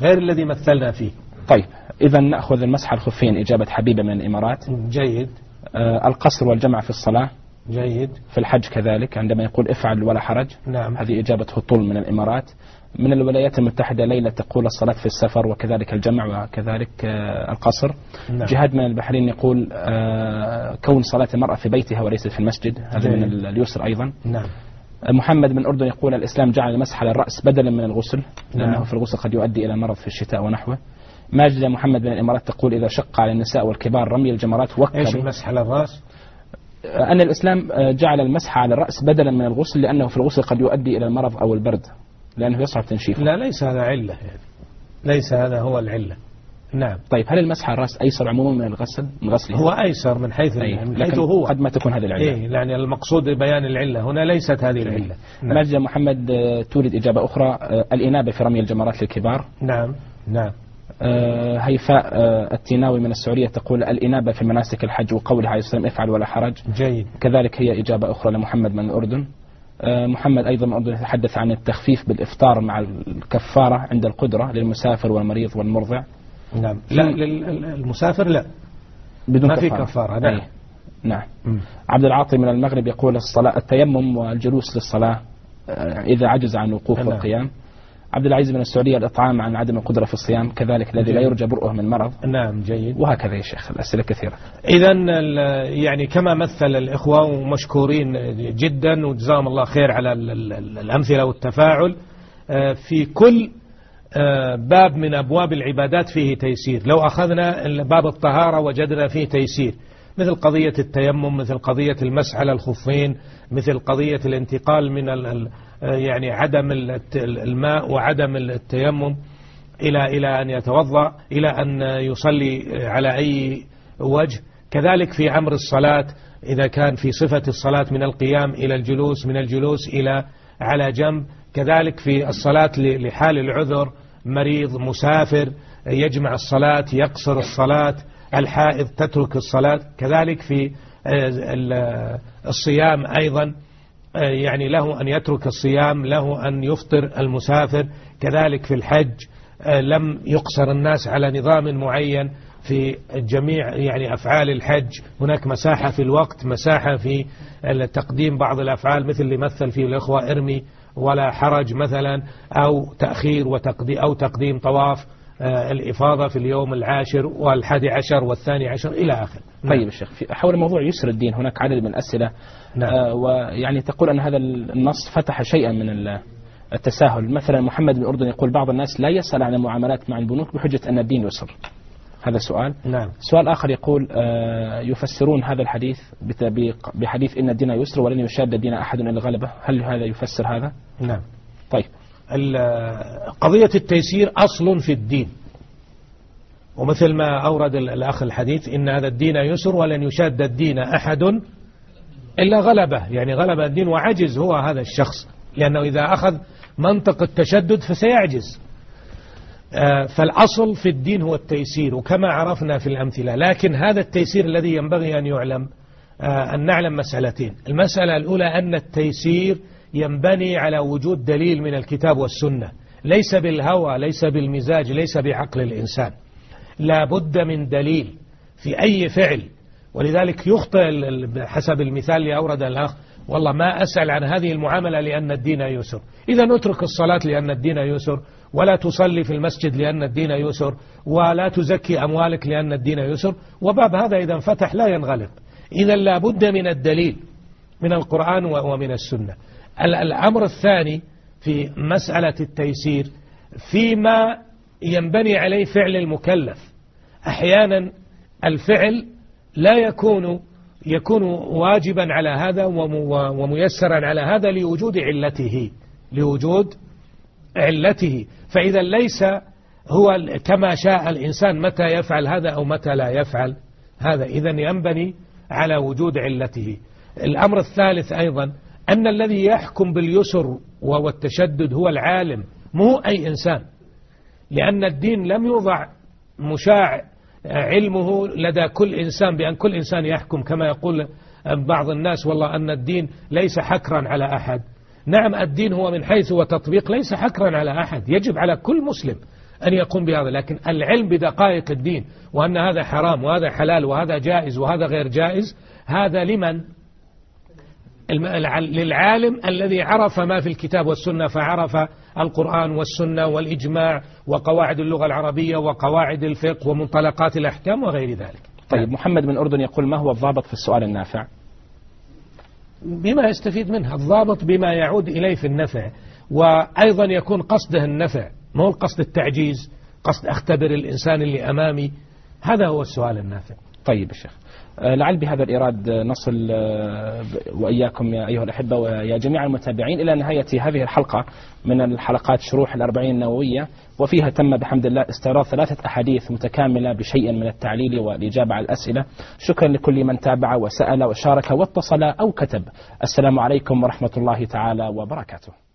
غير الذي مثلنا فيه. طيب إذا نأخذ المسح الخفين إجابة حبيبة من الإمارات. جيد. آه القصر والجمع في الصلاة. جيد. في الحج كذلك عندما يقول افعل ولا حرج. نعم. هذه إجابة هطول من الإمارات. من الولايات المتحدة ليلة تقول الصلاة في السفر وكذلك الجمع وكذلك آه، القصر. نعم. جهاد من البحرين يقول آه، كون صلاة المرأة في بيتها وليست في المسجد هذا من اليسر أيضا. نعم. آه، محمد من أردن يقول الإسلام جعل المسح على الرأس بدلا من الغسل لأنه نعم. في الغسل قد يؤدي إلى مرض في الشتاء ونحوه. ماجدة محمد من الإمارات تقول إذا شق على النساء والكبار رمي الجمرات وكلوا. إيش المسح على الرأس؟ أن الإسلام جعل المسح على الرأس بدلا من الغسل لأنه في الغسل قد يؤدي إلى المرض أو البرد. لأنه يصعب تنشيفه. لا ليس هذا علة يعني. ليس هذا هو العلة. نعم. طيب هل المسح على الرأس أيسر عموما من الغسل من غسله؟ هو أيسر من حيث أي. من حيث هو. قد ما تكون هذه العلة. إيه يعني المقصود بيان العلة. هنا ليست هذه العلة. نعم. ماجد محمد آه، تورد إجابة أخرى آه، الإنابة في رمي الجمرات للكبار. نعم. نعم. آه، هيفاء آه، التيناوي من السعودية تقول الإنابة في مناسك الحج وقولها عليه السلام افعل ولا حرج. جيد. كذلك هي إجابة أخرى لمحمد من الأردن. محمد أيضا يتحدث عن التخفيف بالإفطار مع الكفارة عند القدرة للمسافر والمريض والمرضع. نعم. لا. للمسافر لا. بدون ما في كفارة. نعم أي. نعم. عبد العاطي من المغرب يقول الصلاة التيمم والجلوس للصلاة آه، إذا عجز عن الوقوف نعم. عبد العزيز من السعودية الإطعام عن عدم القدرة في الصيام كذلك الذي لا. يرجى برؤه من مرض. نعم جيد. وهكذا يا شيخ الأسئلة كثيرة. إذا يعني كما مثل الإخوة ومشكورين جدا وجزاهم الله خير على ال- ال- ال- الأمثلة والتفاعل آه، في كل آه، باب من أبواب العبادات فيه تيسير. لو أخذنا باب الطهارة وجدنا فيه تيسير. مثل قضية التيمم مثل قضية المسح على الخفين مثل قضية الانتقال من يعني عدم ال- الماء وعدم التيمم إلى إلى أن يتوضأ إلى أن يصلي على أي وجه. كذلك في أمر الصلاة إذا كان في صفة الصلاة من القيام إلى الجلوس من الجلوس إلى على جنب. كذلك في الصلاة لحال العذر مريض مسافر يجمع الصلاة يقصر الصلاة الحائض تترك الصلاة. كذلك في آه، ال- الصيام أيضا. آه، يعني له أن يترك الصيام له أن يفطر المسافر. كذلك في الحج آه، لم يقصر الناس على نظام معين في جميع يعني أفعال الحج. هناك مساحة في الوقت مساحة في تقديم بعض الأفعال مثل اللي مثل فيه الإخوة إرمي ولا حرج مثلا أو تأخير وتقديم أو تقديم طواف. آه، الإفاضة في اليوم العاشر والحادي عشر والثاني عشر إلى آخر. طيب يا شيخ في- حول موضوع يسر الدين هناك عدد من الأسئلة. نعم. آه ويعني تقول أن هذا النص فتح شيئا من ال- التساهل. مثلا محمد بن أردن يقول بعض الناس لا يسأل عن المعاملات مع البنوك بحجة أن الدين يسر. هذا سؤال. نعم. سؤال آخر يقول آه، يفسرون هذا الحديث بحديث إن الدين يسر ولن يشاد الدين أحد إلا غلبه. هل هذا يفسر هذا؟ نعم. طيب. قضية التيسير أصل في الدين. ومثل ما أورد ال- الأخ الحديث إن هذا الدين يسر ولن يشاد الدين أحد إلا غلبه. يعني غلب الدين وعجز هو هذا الشخص لأنه إذا أخذ منطق التشدد فسيعجز. آه، فالأصل في الدين هو التيسير وكما عرفنا في الأمثلة. لكن هذا التيسير الذي ينبغي أن يعلم آه، أن نعلم مسألتين. المسألة الأولى أن التيسير ينبني على وجود دليل من الكتاب والسنة. ليس بالهوى ليس بالمزاج ليس بعقل الإنسان. لا بد من دليل في أي فعل. ولذلك يخطئ حسب المثال اللي أورد الأخ. والله ما أسأل عن هذه المعاملة لأن الدين يسر. إذا نترك الصلاة لأن الدين يسر. ولا تصلي في المسجد لأن الدين يسر. ولا تزكي أموالك لأن الدين يسر. وباب هذا إذا انفتح لا ينغلق. إذا لا بد من الدليل من القرآن ومن السنة. ال- الأمر الثاني في مسألة التيسير فيما ينبني عليه فعل المكلف. أحيانا الفعل لا يكون يكون واجبا على هذا وم- وميسرا على هذا لوجود علته لوجود علته. فإذا ليس هو كما شاء الإنسان متى يفعل هذا أو متى لا يفعل هذا. إذا ينبني على وجود علته. الأمر الثالث أيضا أن الذي يحكم باليسر وهو التشدد هو العالم مو أي إنسان. لأن الدين لم يوضع مشاع علمه لدى كل إنسان بأن كل إنسان يحكم. كما يقول بعض الناس والله أن الدين ليس حكرا على أحد. نعم الدين هو من حيث هو تطبيق ليس حكرا على أحد. يجب على كل مسلم أن يقوم بهذا لكن العلم بدقائق الدين وأن هذا حرام وهذا حلال وهذا جائز وهذا غير جائز هذا لمن؟ للعالم الذي عرف ما في الكتاب والسنة فعرف القرآن والسنة والإجماع وقواعد اللغة العربية وقواعد الفقه ومنطلقات الأحكام وغير ذلك. طيب محمد من أردن يقول ما هو الضابط في السؤال النافع؟ بما يستفيد منها الضابط بما يعود إليه في النفع وأيضا يكون قصده النفع ما هو القصد التعجيز قصد أختبر الإنسان اللي أمامي هذا هو السؤال النافع. طيب يا شيخ. آه، لعل بهذا الإيراد آه، نصل آه، وإياكم يا أيها الأحبة ويا جميع المتابعين إلى نهاية هذه الحلقة من الحلقات شروح الأربعين النووية وفيها تم بحمد الله استعراض ثلاثة أحاديث متكاملة بشيء من التعليل والإجابة على الأسئلة. شكرا لكل من تابع وسأل وشارك واتصل أو كتب. السلام عليكم ورحمة الله تعالى وبركاته.